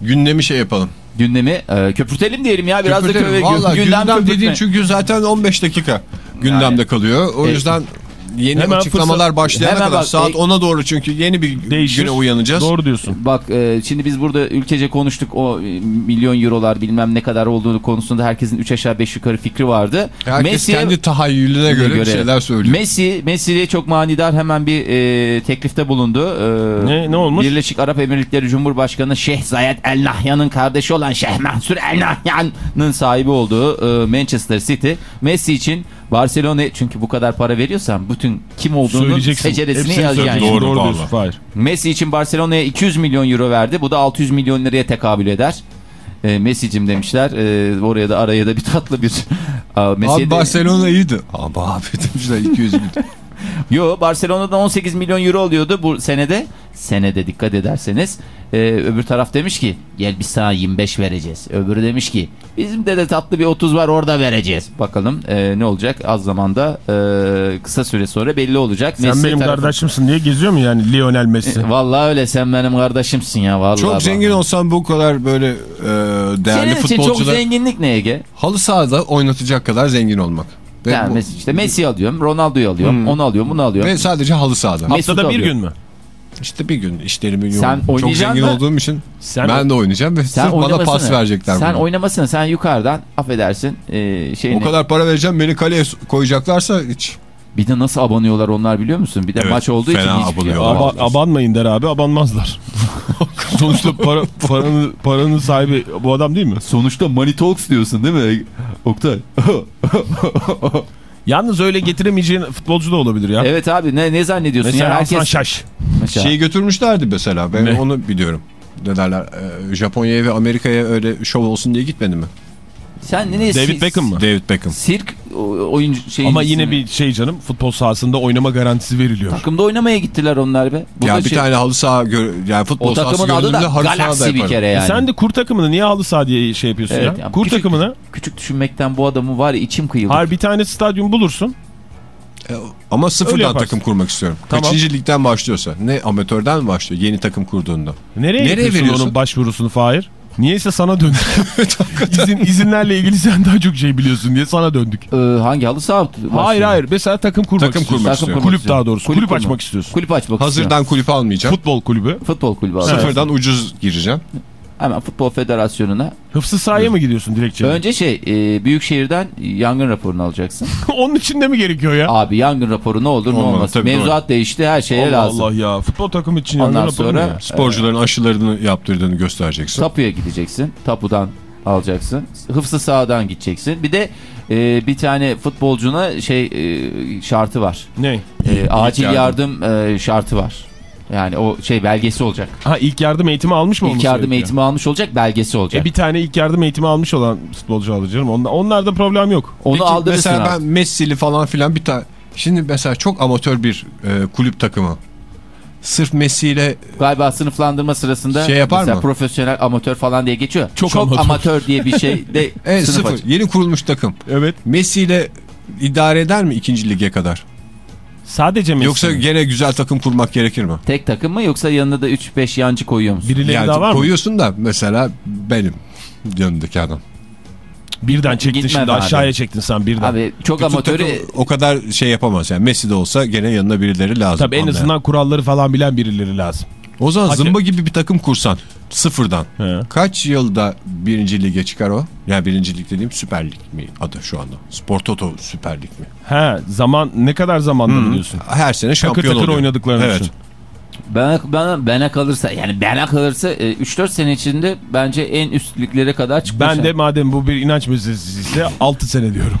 gündemi şey yapalım. Gündemi e, köpürtelim diyelim ya. Biraz Köpürtelim. da Vallahi gündem, gündem dediğin çünkü zaten 15 dakika gündemde Yani. kalıyor. O E, yüzden yeni hemen açıklamalar fırsat- başlayana hemen kadar bak, saat e, 10'a doğru çünkü yeni bir Değişir. güne uyanacağız. Doğru diyorsun. Bak e, şimdi biz burada ülkece konuştuk o e, milyon eurolar bilmem ne kadar olduğunu konusunda herkesin 3 aşağı 5 yukarı fikri vardı. Herkes Messi'ye- kendi tahayyülüne göre, bir şeyler söylüyor. Messi, Messi'ye çok manidar hemen bir e, teklifte bulundu. E, Ne- ne olmuş? Birleşik Arap Emirlikleri Cumhurbaşkanı Şeyh Zayed El Nahyan'ın kardeşi olan Şeyh Mansur El Nahyan'ın sahibi olduğu e, Manchester City. Messi için Barcelona çünkü bu kadar para veriyorsan bütün kim olduğunu Söyleyeceksin. seceresini yazacaksın. söyleyeceksin. Doğru Doğru diyorsun Fahir. Messi için Barcelona'ya 200 milyon euro verdi. Bu da 600 milyon liraya tekabül eder. E, Messi'cim demişler. E, oraya da araya da bir tatlı bir... Messi'ye Abi de- Barcelona iyiydi. Ama abi demişler 200 bin. Yo Barcelona'dan 18 milyon euro oluyordu bu senede. Senede dikkat ederseniz. Ee, öbür taraf demiş ki gel biz sana 25 vereceğiz. Öbürü demiş ki bizim de de tatlı bir 30 var orada vereceğiz. Bakalım e, ne olacak az zamanda e, kısa süre sonra belli olacak. Sen Messi benim tarafı- kardeşimsin diye geziyor mu yani Lionel Messi? E, Vallahi öyle sen benim kardeşimsin ya vallahi. Çok bak. zengin olsam bu kadar böyle e, değerli Senin için çok futbolcular zenginlik ne Ege? halı sahada oynatacak kadar zengin olmak. Ve, Yani bu- Messi, işte Messi alıyorum, Ronaldo'yu alıyorum, Hmm. onu alıyorum, bunu alıyorum. ve sadece halı sahada. Mesut Haftada bir gün mü? İşte bir gün işlerimin yoğun. Sen Çok oynayacaksın zengin mı? olduğum için Sen ben de oynayacağım ve Sen sırf bana pas verecekler. Sen buna. oynamasını sen yukarıdan affedersin e, şeyini. O kadar para vereceğim beni kaleye koyacaklarsa hiç. Bir de nasıl abanıyorlar onlar biliyor musun? Bir de Evet, maç olduğu için fena hiçbir abanıyorlar. Aba- Aba- abanmayın der abi abanmazlar. Sonuçta para, paranın, paranın sahibi bu adam değil mi? Sonuçta Money Talks diyorsun değil mi Oktay? Yalnız öyle getiremeyeceğin futbolcu da olabilir ya. evet abi ne ne zannediyorsun Mesela ya Hasan herkes Şaş. Mesela- Şeyi götürmüşlerdi mesela. Ben Ne? onu biliyorum. Ne derler? e, Japonya'ya ve Amerika'ya öyle şov olsun diye gitmedi mi? Sen ne David Beckham mı? David Beckham. Sirk oyuncu şey Ama yine bir şey canım futbol sahasında oynama garantisi veriliyor. takımda oynamaya gittiler onlar be. Bu ya bir şey- tane halı saha gör, yani futbol o sahası takımın adı da Galaxy bir kere E yani. sen de kur takımını niye halı saha diye şey yapıyorsun Evet, ya? ya Kur küçük- takımını. Küçük düşünmekten bu adamı var ya içim kıyıldı. Hayır bir tane stadyum bulursun. E, Ama sıfırdan takım kurmak istiyorum. Tamam. Kaçıncı ligden başlıyorsa. Ne amatörden mi başlıyor yeni takım kurduğunda? Nereye, Nereye veriyorsun? onun başvurusunu Fahir? Niyeyse sana döndük. İzin, izinlerle ilgili sen daha çok şey biliyorsun diye sana döndük. Ee, hangi halı saha? Hayır hayır mesela takım kurmak Takım istiyorsun. kurmak Takım kurmak Kulüp daha doğrusu. Kulüp Kulüp, açmak istiyorsun. Kulüp açmak. Hazırdan kulüp almayacağım. Futbol kulübü. Futbol kulübü. Sıfırdan ucuz gireceğim. Hemen futbol federasyonuna. Hıfzı sahaya mı gidiyorsun dilekçe? Önce şey e, Büyükşehir'den yangın raporunu alacaksın. Onun için de mi gerekiyor ya? Abi yangın raporu ne olur ne Olmadı, olmaz. tabii, Mevzuat değişti her şeye Allah lazım. Allah ya. Futbol takımı için Ondan yangın raporu mu sonra-? Sporcuların aşılarını yaptırdığını göstereceksin. Tapuya gideceksin. Tapudan alacaksın. Hıfzı sahadan gideceksin. Bir de e, bir tane futbolcuna şey e, şartı var. Ne? E, acil yardım. yardım, e, şartı var. Yani o şey belgesi olacak. Ha ilk yardım eğitimi almış mı İlk yardım gerekiyor? eğitimi almış olacak, belgesi olacak. E bir tane ilk yardım eğitimi almış olan futbolcu alacağım. Onda, onlarda problem yok. Onu Peki aldırırsın mesela abi. ben Messi'li falan filan bir tane... Şimdi mesela çok amatör bir e, kulüp takımı. sırf Messi ile Galiba sınıflandırma sırasında Şey yapar mesela mı? profesyonel amatör falan diye geçiyor. Çok Çok, amatör. amatör. diye bir şey de evet, sınıf sıfır açı- yeni kurulmuş takım. Evet. Messi ile idare eder mi ikinci lige kadar? Sadece Messi. Yoksa mi? gene güzel takım kurmak gerekir mi? Tek takım mı yoksa yanına da 3-5 yancı koyuyor musun? birileri Yani daha var mı? koyuyorsun da mesela benim yanındaki adam. Birden çektin Gitmem şimdi abi. aşağıya çektin sen birden. Abi çok Bütün amatörü o kadar şey yapamaz yani Messi de olsa gene yanına birileri lazım. Tabii en anlayan. azından kuralları falan bilen birileri lazım. O zaman Hakem- zımba gibi bir takım kursan sıfırdan. He. Kaç yılda birinci lige çıkar o? Yani birinci lig dediğim Süper Lig mi adı şu anda? Spor Toto Süper Lig mi? He zaman ne kadar zamanda biliyorsun? Her sene Takır şampiyon takır oluyor. oynadıklarını evet. düşün. bana, bana, bana kalırsa yani bana kalırsa e, 3-4 sene içinde bence en üst liglere kadar çıkmış. Ben de madem bu bir inanç meselesi ise 6 sene diyorum.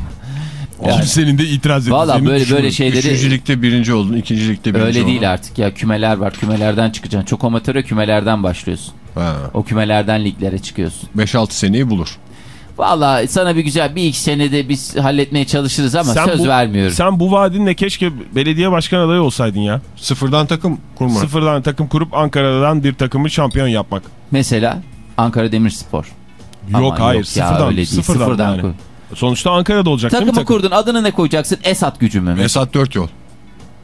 Yani- Kimsenin de itiraz Valla edeceğini böyle böyle düşünmüyorum. şeyleri Üçüncü ligde birinci oldun, ikinci ligde birinci öyle oldun. değil artık ya kümeler var kümelerden çıkacaksın. Çok amatöre kümelerden başlıyorsun. Ha. O kümelerden liglere çıkıyorsun. 5-6 seneyi bulur. Valla sana bir güzel bir iki senede biz halletmeye çalışırız ama Sen söz bu- vermiyorum. Sen bu vaadinle keşke belediye başkan adayı olsaydın ya. Sıfırdan takım kurma. Sıfırdan takım kurup Ankara'dan bir takımı şampiyon yapmak. Mesela Ankara Demirspor. Yok Aman hayır yok ya, sıfırdan. değil. sıfırdan, Sıfırdan yani. kur. Sonuçta Ankara'da olacak değil mi Takımı takım? kurdun adını ne koyacaksın? Esat gücü mü? Esat 4 yol.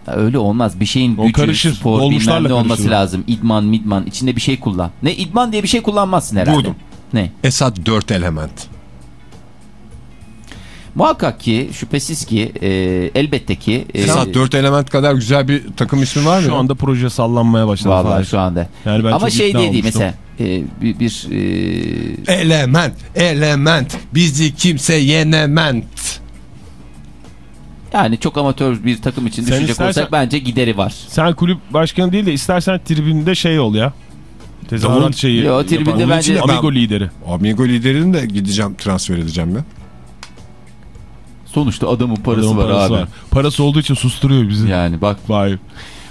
Ya Öyle olmaz. Bir şeyin O gücü, karışır. spor Dolmuşlarla bilmem ne olması karışır lazım. İdman, midman. içinde bir şey kullan. Ne idman diye bir şey kullanmazsın herhalde. Vurdum. Ne? Esat 4 element. Muhakkak ki şüphesiz ki e, elbette ki. E, Esat 4 element kadar güzel bir takım ismi var mı? Şu anda proje sallanmaya başladı. Vallahi Fahir. şu anda. Yani ben Ama şey diye değil mesela e, bir, bir e, Element, element, bizi kimse yenement. yani çok amatör bir takım için Sen düşünecek istersen- olsak bence gideri var. Sen kulüp başkanı değil de istersen tribünde şey ol ya. Tezahürat şeyi. Yo, tribünde Onun bence- Amigo lideri. Amigo liderini de gideceğim transfer edeceğim ya. Sonuçta adamın parası Adamın var parası abi. var. Parası olduğu için susturuyor bizi. Yani bak Vay.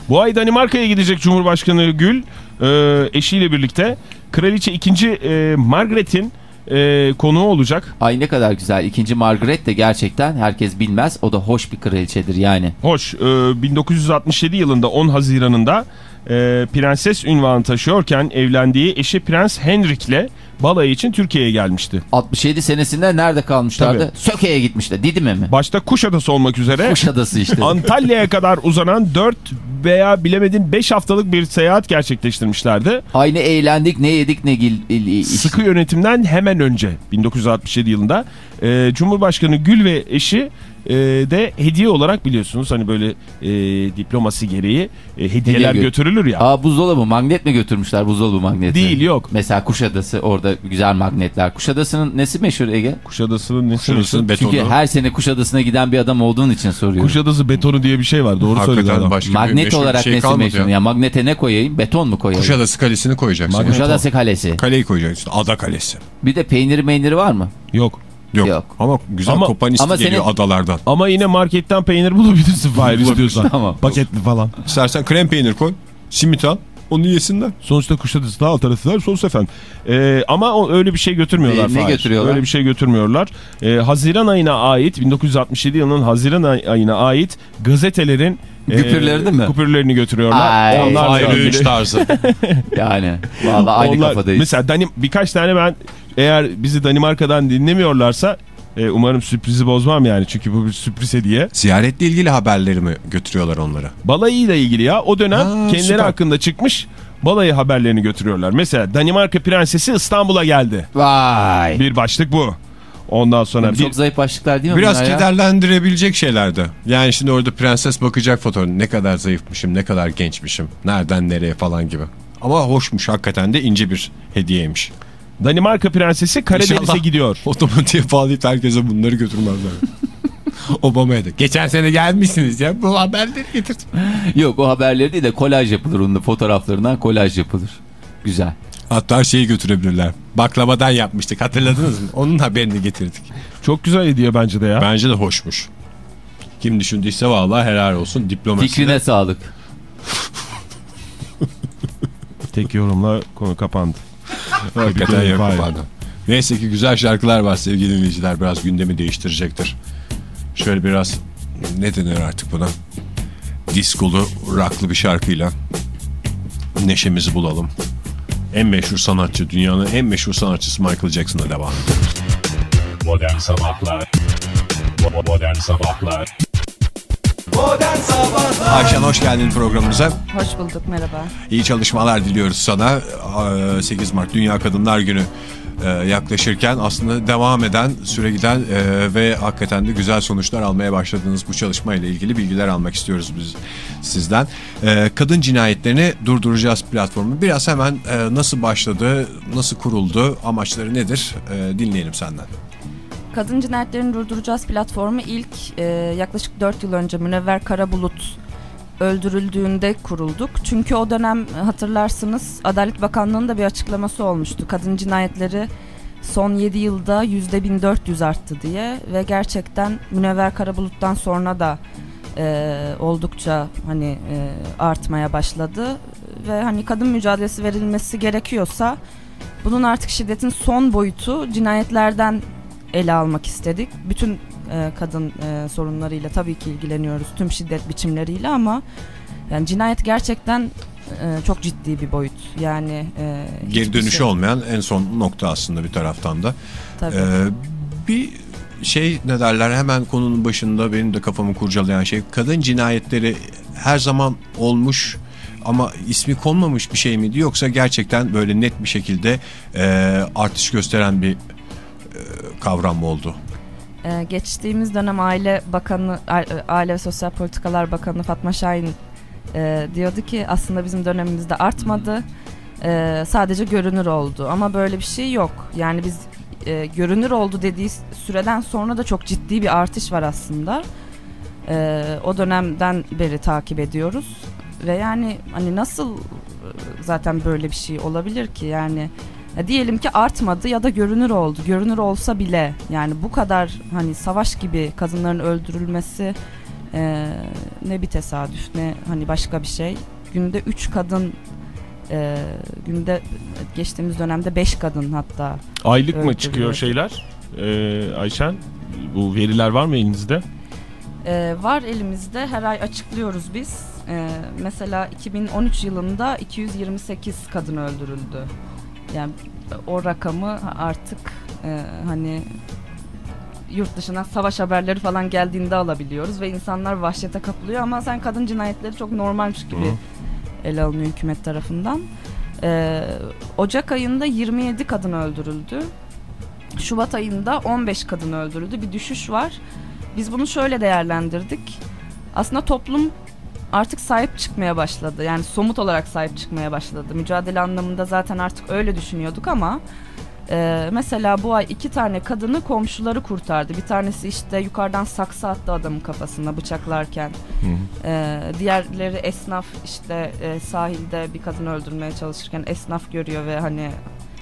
Bu ay Danimarka'ya gidecek Cumhurbaşkanı Gül e, eşiyle birlikte. Kraliçe 2. E, Margaret'in e, konuğu olacak. ay ne kadar güzel. İkinci Margaret de gerçekten herkes bilmez. O da hoş bir kraliçedir yani. Hoş. e, 1967 yılında 10 Haziran'ında e, prenses ünvanı taşıyorken evlendiği eşi Prens Henrik'le balayı için Türkiye'ye gelmişti. 67 senesinde nerede kalmışlardı? Tabii. Söke'ye gitmişler. Didim'e mi? Başta Kuşadası olmak üzere Kuşadası işte. Antalya'ya kadar uzanan 4 veya bilemedin 5 haftalık bir seyahat gerçekleştirmişlerdi. Ay ne eğlendik ne yedik ne gil... il- il- Sıkı yönetimden hemen önce 1967 yılında e, Cumhurbaşkanı Gül ve eşi e, de hediye olarak biliyorsunuz hani böyle e, diplomasi gereği e, hediyeler gö- götürülür ya. Aa buzdolabı magnet mi götürmüşler buzdolabı magneti? Değil, yok. Mesela Kuşadası orada güzel magnetler. Kuşadası'nın nesi meşhur Ege? Kuşadası'nın nesi Kuşadası'nın meşhur? betonu. Çünkü her sene Kuşadası'na giden bir adam olduğun için soruyorum. Kuşadası betonu diye bir şey var. Doğru söylüyor adam. Magnet olarak şey nesi meşhur? ya. Ya. magnete ne koyayım? Beton mu koyayım? Kuşadası Kalesi'ni koyacaksın. Magnet- Kuşadası Kalesi. Kaleyi koyacaksın. Ada Kalesi. Bir de peyniri meyniri var mı? Yok. Yok. Yok. Ama güzel Ama- kopanisti ama geliyor senin- adalardan. Ama yine marketten peynir bulabilirsin Fahir istiyorsan. Tamam. Paketli falan. İstersen krem peynir koy. Simit al. Onu yesinler. Sonuçta Kuşadası daha taraflar sos efendim. Ee, ama o, öyle bir şey götürmüyorlar. E, ne Fahir. götürüyorlar? Öyle bir şey götürmüyorlar. Ee, Haziran ayına ait 1967 yılının Haziran ay- ayına ait gazetelerin e, Güpürlerini mi? Güpürlerini götürüyorlar. Ay, Onlarla Ayrı üç tarzı. Yani vallahi aynı Onlar- kafadayız. Mesela Danim, birkaç tane ben eğer bizi Danimarka'dan dinlemiyorlarsa e, umarım sürprizi bozmam yani çünkü bu bir sürpriz hediye. Ziyaretle ilgili haberleri mi götürüyorlar onlara? Balayıyla ilgili ya o dönem Ha, kendileri süper. hakkında çıkmış balayı haberlerini götürüyorlar. Mesela Danimarka prensesi İstanbul'a geldi. Vay. Bir başlık bu. Ondan sonra bir, Çok zayıf başlıklar değil mi Biraz kederlendirebilecek şeylerdi. Yani şimdi orada prenses bakacak fotoğraf. Ne kadar zayıfmışım, ne kadar gençmişim. Nereden nereye falan gibi. Ama hoşmuş hakikaten de ince bir hediyeymiş. Danimarka prensesi Karadeniz'e gidiyor. Otomatiğe bağlayıp herkese bunları götürmezler. Obama'ya da. Geçen sene gelmişsiniz ya bu haberleri getirdim. Yok o haberleri değil de kolaj yapılır onun da fotoğraflarından kolaj yapılır. Güzel. Hatta şeyi götürebilirler. Baklavadan yapmıştık hatırladınız mı? Onun haberini getirdik. Çok güzel hediye bence de ya. Bence de hoşmuş. Kim düşündüyse vallahi helal olsun diplomasi. Fikrine sağlık. Tek yorumla konu kapandı. Hakikaten yok Vay. kapandı. Neyse ki güzel şarkılar var sevgili dinleyiciler. Biraz gündemi değiştirecektir. Şöyle biraz ne denir artık buna? Diskolu, rocklı bir şarkıyla neşemizi bulalım. En meşhur sanatçı, dünyanın en meşhur sanatçısı Michael Jackson'a devam ediyoruz. Modern Sabahlar Modern Sabahlar Ayşen hoş geldin programımıza. Hoş bulduk merhaba. İyi çalışmalar diliyoruz sana. Ee, 8 Mart Dünya Kadınlar Günü e, yaklaşırken aslında devam eden, süre giden e, ve hakikaten de güzel sonuçlar almaya başladığınız bu çalışmayla ilgili bilgiler almak istiyoruz biz sizden. E, Kadın cinayetlerini durduracağız platformu. Biraz hemen nasıl başladı, nasıl kuruldu, amaçları nedir dinleyelim senden. Kadın Cinayetlerini Durduracağız platformu ilk e, yaklaşık 4 yıl önce Münevver Karabulut öldürüldüğünde kurulduk. Çünkü o dönem hatırlarsınız Adalet Bakanlığı'nın da bir açıklaması olmuştu. Kadın cinayetleri son 7 yılda %1400 arttı diye ve gerçekten Münevver Karabulut'tan sonra da e, oldukça hani e, artmaya başladı ve hani kadın mücadelesi verilmesi gerekiyorsa bunun artık şiddetin son boyutu cinayetlerden ele almak istedik. Bütün e, kadın e, sorunlarıyla tabii ki ilgileniyoruz tüm şiddet biçimleriyle ama yani cinayet gerçekten e, çok ciddi bir boyut. Yani e, Geri dönüşü şey- olmayan en son nokta aslında bir taraftan da. Tabii. Ee, bir şey ne derler hemen konunun başında benim de kafamı kurcalayan şey kadın cinayetleri her zaman olmuş ama ismi konmamış bir şey miydi yoksa gerçekten böyle net bir şekilde e, artış gösteren bir e, kavram oldu? Ee, geçtiğimiz dönem Aile Bakanı, A- Aile ve Sosyal Politikalar Bakanı Fatma Şahin e, diyordu ki aslında bizim dönemimizde artmadı. E, sadece görünür oldu. Ama böyle bir şey yok. Yani biz e, görünür oldu dediği süreden sonra da çok ciddi bir artış var aslında. E, o dönemden beri takip ediyoruz. Ve yani hani nasıl e, zaten böyle bir şey olabilir ki? Yani ya diyelim ki artmadı ya da görünür oldu. Görünür olsa bile yani bu kadar hani savaş gibi kadınların öldürülmesi e, ne bir tesadüf ne hani başka bir şey. Günde 3 kadın e, günde geçtiğimiz dönemde 5 kadın hatta. Aylık mı çıkıyor şeyler Ee, Ayşen? Bu veriler var mı elinizde? E, var elimizde her ay açıklıyoruz biz. E, mesela 2013 yılında 228 kadın öldürüldü. Yani o rakamı artık e, hani yurt dışından savaş haberleri falan geldiğinde alabiliyoruz ve insanlar vahşete kapılıyor ama sen kadın cinayetleri çok normalmiş gibi ele alınıyor hükümet tarafından. Ee, Ocak ayında 27 kadın öldürüldü. Şubat ayında 15 kadın öldürüldü. Bir düşüş var. Biz bunu şöyle değerlendirdik. Aslında toplum artık sahip çıkmaya başladı. Yani somut olarak sahip çıkmaya başladı. Mücadele anlamında zaten artık öyle düşünüyorduk ama e, mesela bu ay iki tane kadını komşuları kurtardı. Bir tanesi işte yukarıdan saksı attı adamın kafasına bıçaklarken. E, diğerleri esnaf işte e, sahilde bir kadın öldürmeye çalışırken esnaf görüyor ve hani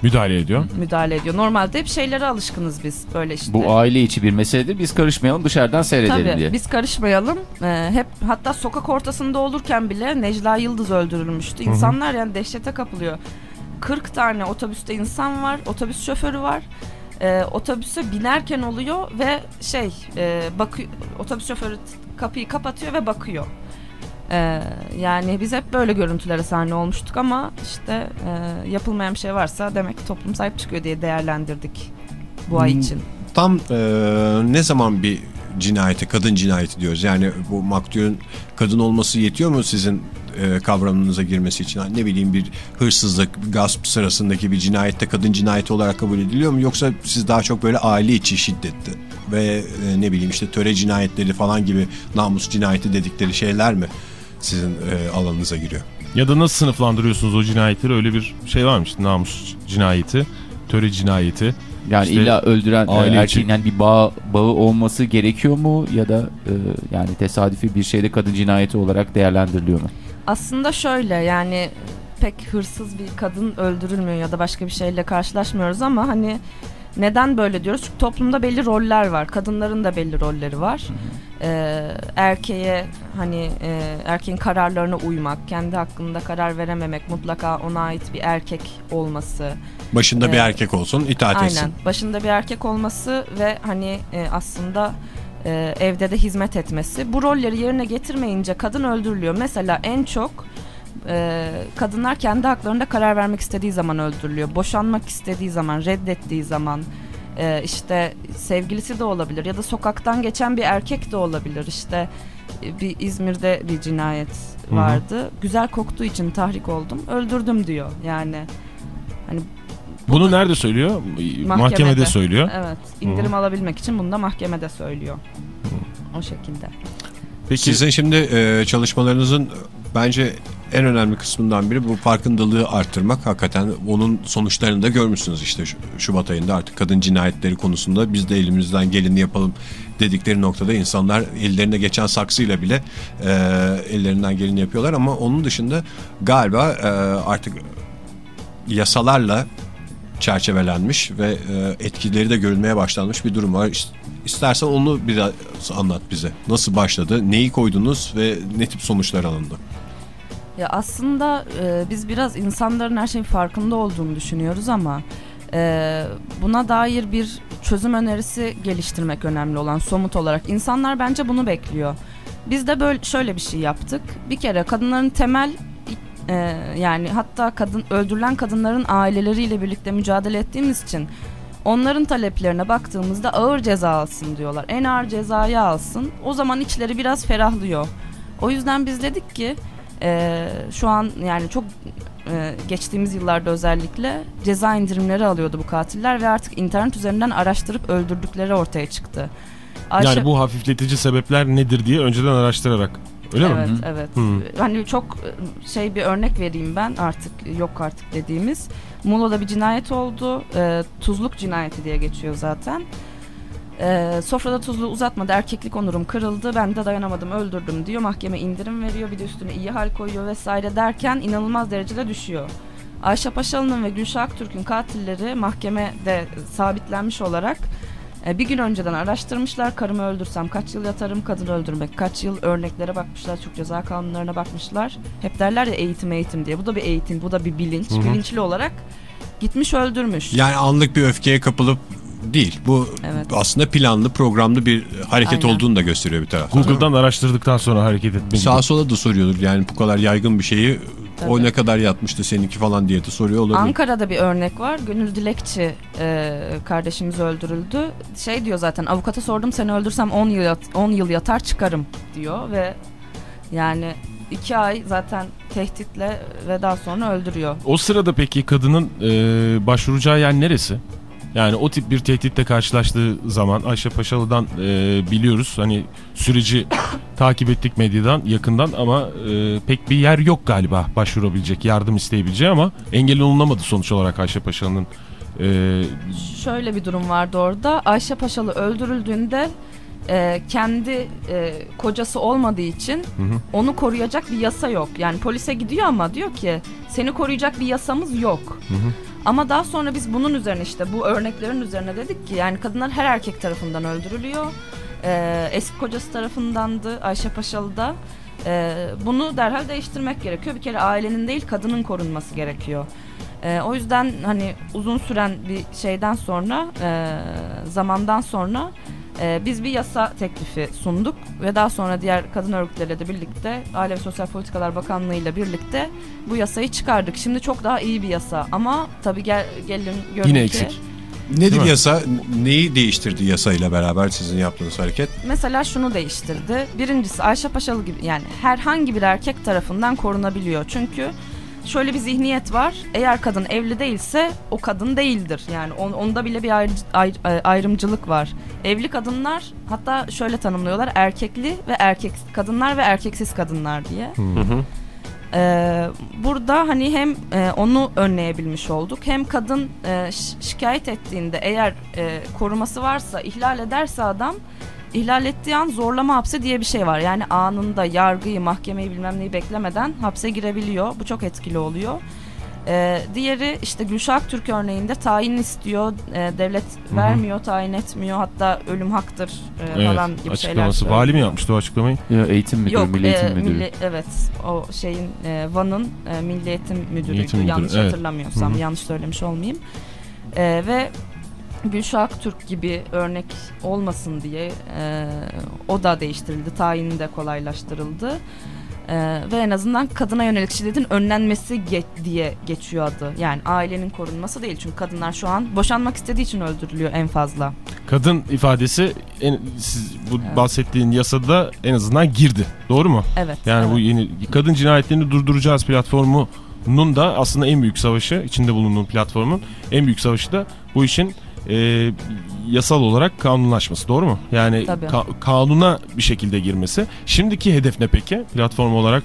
Müdahale ediyor. müdahale ediyor. Normalde hep şeylere alışkınız biz böyle işte. Bu aile içi bir meseledir. Biz karışmayalım dışarıdan seyredelim Tabii diye. biz karışmayalım. Ee, hep hatta sokak ortasında olurken bile Necla Yıldız öldürülmüştü. İnsanlar yani dehşete kapılıyor. 40 tane otobüste insan var, otobüs şoförü var. Ee, otobüse binerken oluyor ve şey e, bakıyor otobüs şoförü kapıyı kapatıyor ve bakıyor. Ee, yani biz hep böyle görüntülere sahne olmuştuk ama işte e, yapılmayan bir şey varsa demek ki toplum sahip çıkıyor diye değerlendirdik bu ay Hmm. için. Tam e, ne zaman bir cinayete, kadın cinayeti diyoruz. Yani bu maktulün kadın olması yetiyor mu sizin e, kavramınıza girmesi için? Ne bileyim bir hırsızlık, gasp sırasındaki bir cinayette kadın cinayeti olarak kabul ediliyor mu? Yoksa siz daha çok böyle aile içi şiddetli ve e, ne bileyim işte töre cinayetleri falan gibi namus cinayeti dedikleri şeyler mi sizin e, alanınıza giriyor? Ya da nasıl sınıflandırıyorsunuz o cinayetleri? Öyle bir şey varmış. Namus cinayeti, töre cinayeti. Yani İşte illa öldüren e, aile erkeğin yani bir bağ, bağı olması gerekiyor mu ya da e, yani tesadüfi bir şeyde kadın cinayeti olarak değerlendiriliyor mu? Aslında şöyle yani pek hırsız bir kadın öldürülmüyor ya da başka bir şeyle karşılaşmıyoruz ama hani neden böyle diyoruz? Çünkü toplumda belli roller var. Kadınların da belli rolleri var. Ee, erkeğe hani e, erkeğin kararlarına uymak, kendi hakkında karar verememek, mutlaka ona ait bir erkek olması. Başında bir Evet. erkek olsun, itaat etsin. Aynen. Başında bir erkek olması ve hani e, aslında e, evde de hizmet etmesi. Bu rolleri yerine getirmeyince kadın öldürülüyor. Mesela en çok e, kadınlar kendi haklarında karar vermek istediği zaman öldürülüyor. Boşanmak istediği zaman, reddettiği zaman e, işte sevgilisi de olabilir ya da sokaktan geçen bir erkek de olabilir. İşte e, bir İzmir'de bir cinayet hı. vardı. Güzel koktuğu için tahrik oldum. Öldürdüm diyor. Yani hani Bunu nerede söylüyor? Mahkemede, söylüyor. evet indirim alabilmek için bunu da mahkemede söylüyor. O şekilde. Peki Sizin şimdi e, çalışmalarınızın bence en önemli kısmından biri bu farkındalığı arttırmak. Hakikaten onun sonuçlarını da görmüşsünüz işte Şu- Şubat ayında artık kadın cinayetleri konusunda biz de elimizden geleni yapalım dedikleri noktada insanlar ellerine geçen saksıyla bile e, ellerinden geleni yapıyorlar. Ama onun dışında galiba e, artık yasalarla çerçevelenmiş ve e, etkileri de görülmeye başlanmış bir durum var. İst- İstersen onu biraz anlat bize. Nasıl başladı, neyi koydunuz ve ne tip sonuçlar alındı? Ya aslında e, biz biraz insanların her şeyin farkında olduğunu düşünüyoruz ama e, buna dair bir çözüm önerisi geliştirmek önemli olan somut olarak. insanlar bence bunu bekliyor. Biz de böyle şöyle bir şey yaptık. Bir kere kadınların temel e, yani hatta kadın öldürülen kadınların aileleriyle birlikte mücadele ettiğimiz için onların taleplerine baktığımızda ağır ceza alsın diyorlar. En ağır cezayı alsın. O zaman içleri biraz ferahlıyor. O yüzden biz dedik ki e, şu an yani çok e, geçtiğimiz yıllarda özellikle ceza indirimleri alıyordu bu katiller ve artık internet üzerinden araştırıp öldürdükleri ortaya çıktı. Ayşe- yani bu hafifletici sebepler nedir diye önceden araştırarak. Öyle evet, mi? Evet. Hı. Hani çok şey bir örnek vereyim ben artık yok artık dediğimiz. Muğla'da bir cinayet oldu. E, tuzluk cinayeti diye geçiyor zaten. E, sofrada tuzlu uzatmadı. Erkeklik onurum kırıldı. Ben de dayanamadım öldürdüm diyor. Mahkeme indirim veriyor. Bir de üstüne iyi hal koyuyor vesaire derken inanılmaz derecede düşüyor. Ayşe Paşalı'nın ve Gülşah Aktürk'ün katilleri mahkemede sabitlenmiş olarak e, bir gün önceden araştırmışlar. Karımı öldürsem kaç yıl yatarım, kadın öldürmek kaç yıl örneklere bakmışlar, Türk Ceza Kanunlarına bakmışlar. Hep derler ya eğitim eğitim diye. Bu da bir eğitim, bu da bir bilinç. Bilinçli olarak gitmiş öldürmüş. Yani anlık bir öfkeye kapılıp değil. Bu Evet. aslında planlı, programlı bir hareket Aynen. olduğunu da gösteriyor bir taraftan. Google'dan araştırdıktan sonra hareket etmek. Sağa sola da soruyordur. Yani bu kadar yaygın bir şeyi o Tabii. ne kadar yatmıştı seninki falan diye de soruyor olabilir. Ankara'da bir örnek var. Gönül Dilekçi e, kardeşimiz öldürüldü. Şey diyor zaten avukata sordum seni öldürsem 10 yıl, yat- 10 yıl yatar çıkarım diyor ve yani 2 ay zaten tehditle ve daha sonra öldürüyor. O sırada peki kadının e, başvuracağı yer neresi? Yani o tip bir tehditle karşılaştığı zaman Ayşe Paşalı'dan e, biliyoruz. Hani süreci takip ettik medyadan yakından ama e, pek bir yer yok galiba başvurabilecek, yardım isteyebileceği ama engel olunamadı sonuç olarak Ayşe Paşalı'nın e, Şöyle bir durum vardı orada. Ayşe Paşalı öldürüldüğünde e, kendi e, kocası olmadığı için onu koruyacak bir yasa yok. Yani polise gidiyor ama diyor ki seni koruyacak bir yasamız yok. Ama daha sonra biz bunun üzerine işte bu örneklerin üzerine dedik ki yani kadınlar her erkek tarafından öldürülüyor. E, eski kocası tarafındandı Ayşe Paşalı'da. E, bunu derhal değiştirmek gerekiyor. Bir kere ailenin değil kadının korunması gerekiyor. E, o yüzden hani uzun süren bir şeyden sonra e, zamandan sonra e, biz bir yasa teklifi sunduk ve daha sonra diğer kadın örgütleriyle de birlikte Aile ve Sosyal Politikalar Bakanlığı ile birlikte bu yasayı çıkardık. Şimdi çok daha iyi bir yasa ama tabii gel, gelin görün Yine ki eksik. Nedir Değil mi? yasa? Neyi değiştirdi yasayla beraber sizin yaptığınız hareket? mesela şunu değiştirdi. Birincisi Ayşe Paşalı gibi yani herhangi bir erkek tarafından korunabiliyor. Çünkü şöyle bir zihniyet var. Eğer kadın evli değilse o kadın değildir. Yani on- onda bile bir ayrı- ayr- ayrımcılık var. Evli kadınlar hatta şöyle tanımlıyorlar. Erkekli ve erkek kadınlar ve erkeksiz kadınlar diye. Ee, burada hani hem e, onu önleyebilmiş olduk hem kadın e, şikayet ettiğinde eğer e, koruması varsa ihlal ederse adam ihlal ettiği an zorlama hapse diye bir şey var. Yani anında yargıyı mahkemeyi bilmem neyi beklemeden hapse girebiliyor. Bu çok etkili oluyor. Ee, diğeri işte Gülşah Aktürk örneğinde tayin istiyor. Ee, devlet vermiyor, tayin etmiyor. Hatta ölüm haktır e, evet, falan gibi şeyler açıklaması. söylüyor. Vali mi yapmıştı o açıklamayı? Ya, eğitim müdürü, Yok, milli eğitim e, müdürü. milli- evet o şeyin e, Van'ın e, Milli Eğitim Müdürü'ydü. Eğitim Müdürü, yanlış evet. hatırlamıyorsam, Hı hı. yanlış söylemiş olmayayım. E, ve Gülşah Aktürk gibi örnek olmasın diye e, o da değiştirildi, tayini de kolaylaştırıldı. Ee, ve en azından kadına yönelik şiddetin önlenmesi ge- diye geçiyor adı. Yani ailenin korunması değil çünkü kadınlar şu an boşanmak istediği için öldürülüyor en fazla. Kadın ifadesi en, siz bu Evet. bahsettiğin yasada en azından girdi. Doğru mu? Evet. Yani evet. bu yeni kadın cinayetlerini durduracağız platformunun da aslında en büyük savaşı içinde bulunduğum platformun en büyük savaşı da bu işin e, yasal olarak kanunlaşması doğru mu? Yani Tabii. ka- kanuna bir şekilde girmesi. Şimdiki hedef ne peki? Platform olarak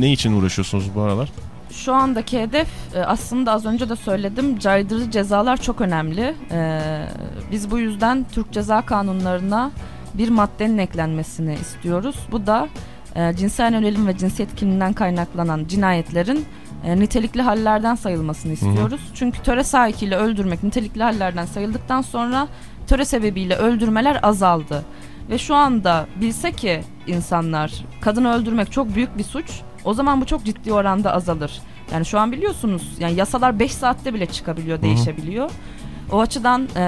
ne için uğraşıyorsunuz bu aralar? Şu andaki hedef e, aslında az önce de söyledim caydırıcı cezalar çok önemli. Ee, Biz bu yüzden Türk Ceza Kanunlarına bir maddenin eklenmesini istiyoruz. Bu da e, cinsel yönelim ve cinsiyet kimliğinden kaynaklanan cinayetlerin e, nitelikli hallerden sayılmasını istiyoruz. Çünkü töre sahikiyle öldürmek nitelikli hallerden sayıldıktan sonra töre sebebiyle öldürmeler azaldı. Ve şu anda bilse ki insanlar kadını öldürmek çok büyük bir suç o zaman bu çok ciddi oranda azalır. Yani şu an biliyorsunuz yani yasalar 5 saatte bile çıkabiliyor, değişebiliyor. O açıdan e,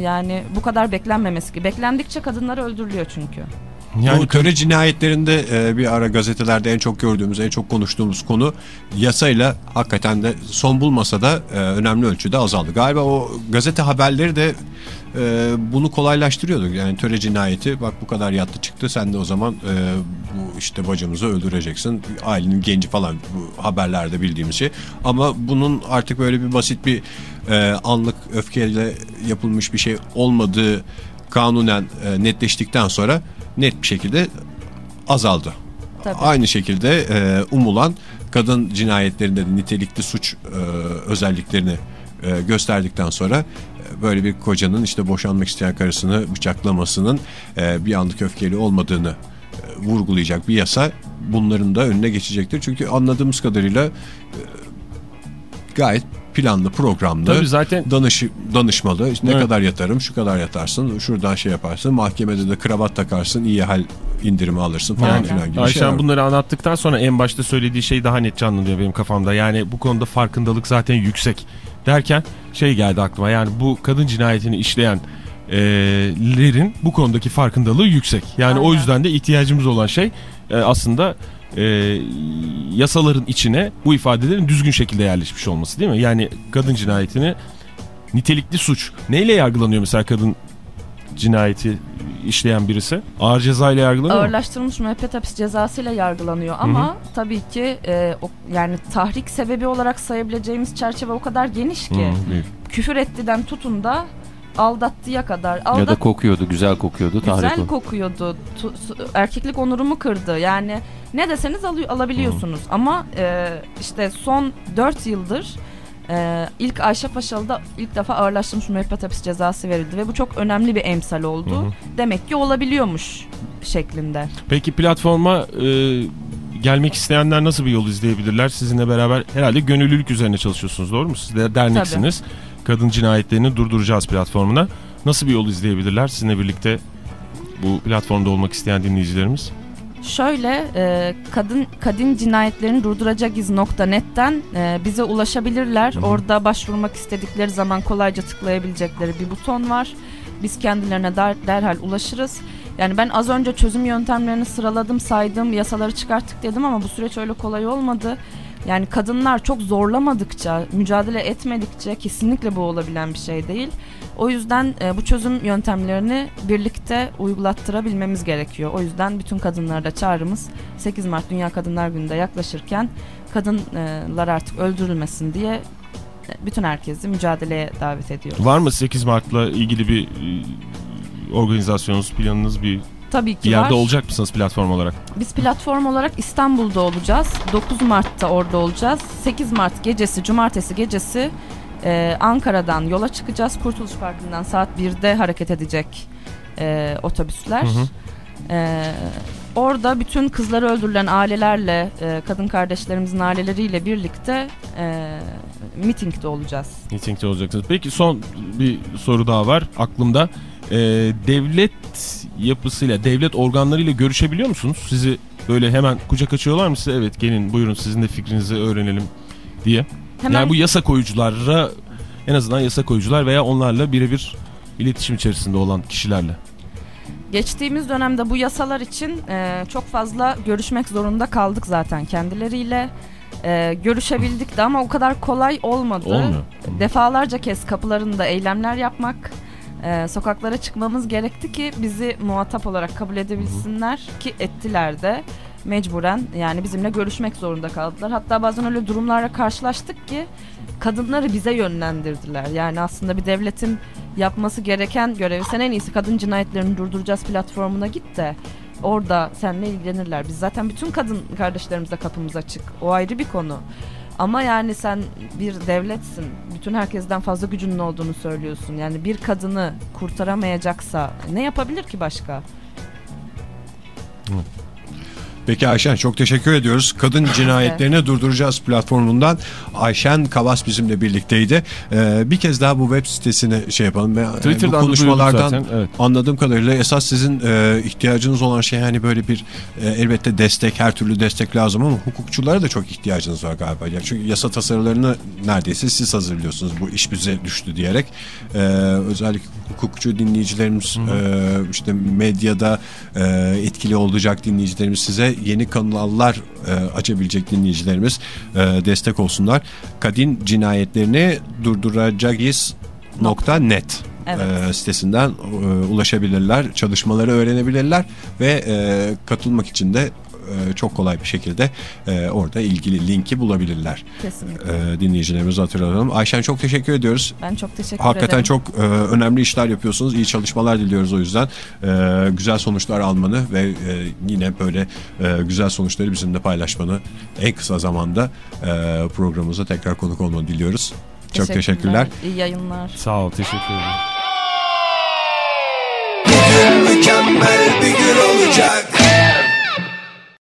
yani bu kadar beklenmemesi ki beklendikçe kadınlar öldürülüyor çünkü. Yani Bu töre cinayetlerinde e, bir ara gazetelerde en çok gördüğümüz, en çok konuştuğumuz konu yasayla hakikaten de son bulmasa da e, önemli ölçüde azaldı. Galiba o gazete haberleri de e, bunu kolaylaştırıyordu. Yani töre cinayeti bak bu kadar yattı çıktı sen de o zaman e, bu işte bacımızı öldüreceksin. Ailenin genci falan bu haberlerde bildiğimiz şey. Ama bunun artık böyle bir basit bir e, anlık öfkeyle yapılmış bir şey olmadığı kanunen e, netleştikten sonra net bir şekilde azaldı. Tabii. Aynı şekilde e, umulan kadın cinayetlerinde de nitelikli suç e, özelliklerini e, gösterdikten sonra e, böyle bir kocanın işte boşanmak isteyen karısını bıçaklamasının e, bir anlık öfkeli olmadığını e, vurgulayacak bir yasa bunların da önüne geçecektir. Çünkü anladığımız kadarıyla e, gayet planlı programlı Tabii zaten danış, danışmalı. İşte ne Evet. kadar yatarım, şu kadar yatarsın, şuradan şey yaparsın. Mahkemede de kravat takarsın, iyi hal indirimi alırsın falan Yani, filan gibi Ayşen şeyler. bunları anlattıktan sonra en başta söylediği şey daha net canlanıyor benim kafamda. Yani bu konuda farkındalık zaten yüksek derken şey geldi aklıma. Yani bu kadın cinayetini işleyen e, lerin bu konudaki farkındalığı yüksek. Yani o Aynen. yüzden de ihtiyacımız olan şey e, aslında e, yasaların içine bu ifadelerin düzgün şekilde yerleşmiş olması değil mi? Yani kadın cinayetini nitelikli suç. Neyle yargılanıyor mesela kadın cinayeti işleyen birisi? Ağır cezayla yargılanıyor mu? Ağırlaştırılmış müebbet hapis cezasıyla yargılanıyor ama tabii ki e, o, yani tahrik sebebi olarak sayabileceğimiz çerçeve o kadar geniş ki Hı, büyük. küfür ettiden tutun da aldattıya kadar Ya da aldat kokuyordu, güzel kokuyordu. tahrik güzel o. kokuyordu tu- erkeklik onurumu kırdı yani ne deseniz alı- alabiliyorsunuz ama e, işte son 4 yıldır e, ilk Ayşe Paşalı'da ilk defa ağırlaştırılmış müebbet hapis cezası verildi ve bu çok önemli bir emsal oldu. Hı hı. Demek ki olabiliyormuş şeklinde. Peki platforma e, gelmek isteyenler nasıl bir yol izleyebilirler? Sizinle beraber herhalde gönüllülük üzerine çalışıyorsunuz doğru mu? Siz de derneksiniz. Kadın cinayetlerini durduracağız platformuna. Nasıl bir yol izleyebilirler sizinle birlikte bu platformda olmak isteyen dinleyicilerimiz? Şöyle e, kadın kadın cinayetlerini durduracakiz.net'ten e, bize ulaşabilirler. Orada başvurmak istedikleri zaman kolayca tıklayabilecekleri bir buton var. Biz kendilerine der, derhal ulaşırız. Yani ben az önce çözüm yöntemlerini sıraladım, saydım, yasaları çıkarttık dedim ama bu süreç öyle kolay olmadı. Yani kadınlar çok zorlamadıkça, mücadele etmedikçe kesinlikle bu olabilen bir şey değil. O yüzden e, bu çözüm yöntemlerini birlikte uygulattırabilmemiz gerekiyor. O yüzden bütün kadınlara da çağrımız 8 Mart Dünya Kadınlar Günü'nde yaklaşırken kadınlar artık öldürülmesin diye e, bütün herkesi mücadeleye davet ediyoruz. Var mı 8 Mart'la ilgili bir e, organizasyonunuz, planınız bir, Tabii bir ki yerde var. olacak mısınız platform olarak? Biz platform olarak İstanbul'da olacağız. 9 Mart'ta orada olacağız. 8 Mart gecesi, cumartesi gecesi e, Ankara'dan yola çıkacağız. Kurtuluş Parkı'ndan saat 1'de hareket edecek e, otobüsler. Hı hı. E, orada bütün kızları öldürülen ailelerle, e, kadın kardeşlerimizin aileleriyle birlikte e, mitingde olacağız. Mitingde olacaksınız. Peki son bir soru daha var aklımda. Ee, devlet yapısıyla, devlet organlarıyla görüşebiliyor musunuz? Sizi böyle hemen kucak açıyorlar mı size? Evet gelin buyurun sizin de fikrinizi öğrenelim diye. Hemen Yani bu yasa koyuculara en azından yasa koyucular veya onlarla birebir iletişim içerisinde olan kişilerle. Geçtiğimiz dönemde bu yasalar için e, çok fazla görüşmek zorunda kaldık zaten kendileriyle. E, görüşebildik de ama o kadar kolay olmadı. Olmuyor. Defalarca kez kapılarında eylemler yapmak, e, sokaklara çıkmamız gerekti ki bizi muhatap olarak kabul edebilsinler ki ettiler de mecburen yani bizimle görüşmek zorunda kaldılar. Hatta bazen öyle durumlarla karşılaştık ki kadınları bize yönlendirdiler. Yani aslında bir devletin yapması gereken görevi sen en iyisi kadın cinayetlerini durduracağız platformuna git de orada seninle ilgilenirler. Biz zaten bütün kadın kardeşlerimizle kapımız açık. O ayrı bir konu. Ama yani sen bir devletsin. Bütün herkesten fazla gücünün olduğunu söylüyorsun. Yani bir kadını kurtaramayacaksa ne yapabilir ki başka? Peki Ayşen çok teşekkür ediyoruz. Kadın cinayetlerini durduracağız platformundan. Ayşen Kavas bizimle birlikteydi. Ee, bir kez daha bu web sitesini şey yapalım. Ben, Twitter'dan bu da konuşmalardan zaten, evet. anladığım kadarıyla esas sizin e, ihtiyacınız olan şey hani böyle bir e, elbette destek her türlü destek lazım ama hukukçulara da çok ihtiyacınız var galiba. Yani çünkü yasa tasarılarını neredeyse siz hazırlıyorsunuz bu iş bize düştü diyerek. Ee, özellikle hukukçu dinleyicilerimiz e, işte medyada e, etkili olacak dinleyicilerimiz size yeni kanallar e, açabilecek dinleyicilerimiz e, destek olsunlar. Kadın cinayetlerini durduracağız.net Evet. e, sitesinden e, ulaşabilirler, çalışmaları öğrenebilirler ve e, katılmak için de e, çok kolay bir şekilde e, orada ilgili linki bulabilirler. Kesinlikle. E, dinleyicilerimize hatırlatalım. Ayşen çok teşekkür ediyoruz. Ben çok teşekkür Hakikaten ederim. çok e, önemli işler yapıyorsunuz. İyi çalışmalar diliyoruz o yüzden. E, güzel sonuçlar almanı ve e, yine böyle e, güzel sonuçları bizimle paylaşmanı en kısa zamanda e, programımıza tekrar konuk olmanı diliyoruz. Çok teşekkürler. İyi yayınlar. Sağ ol teşekkür ederim. mükemmel bir gün olacak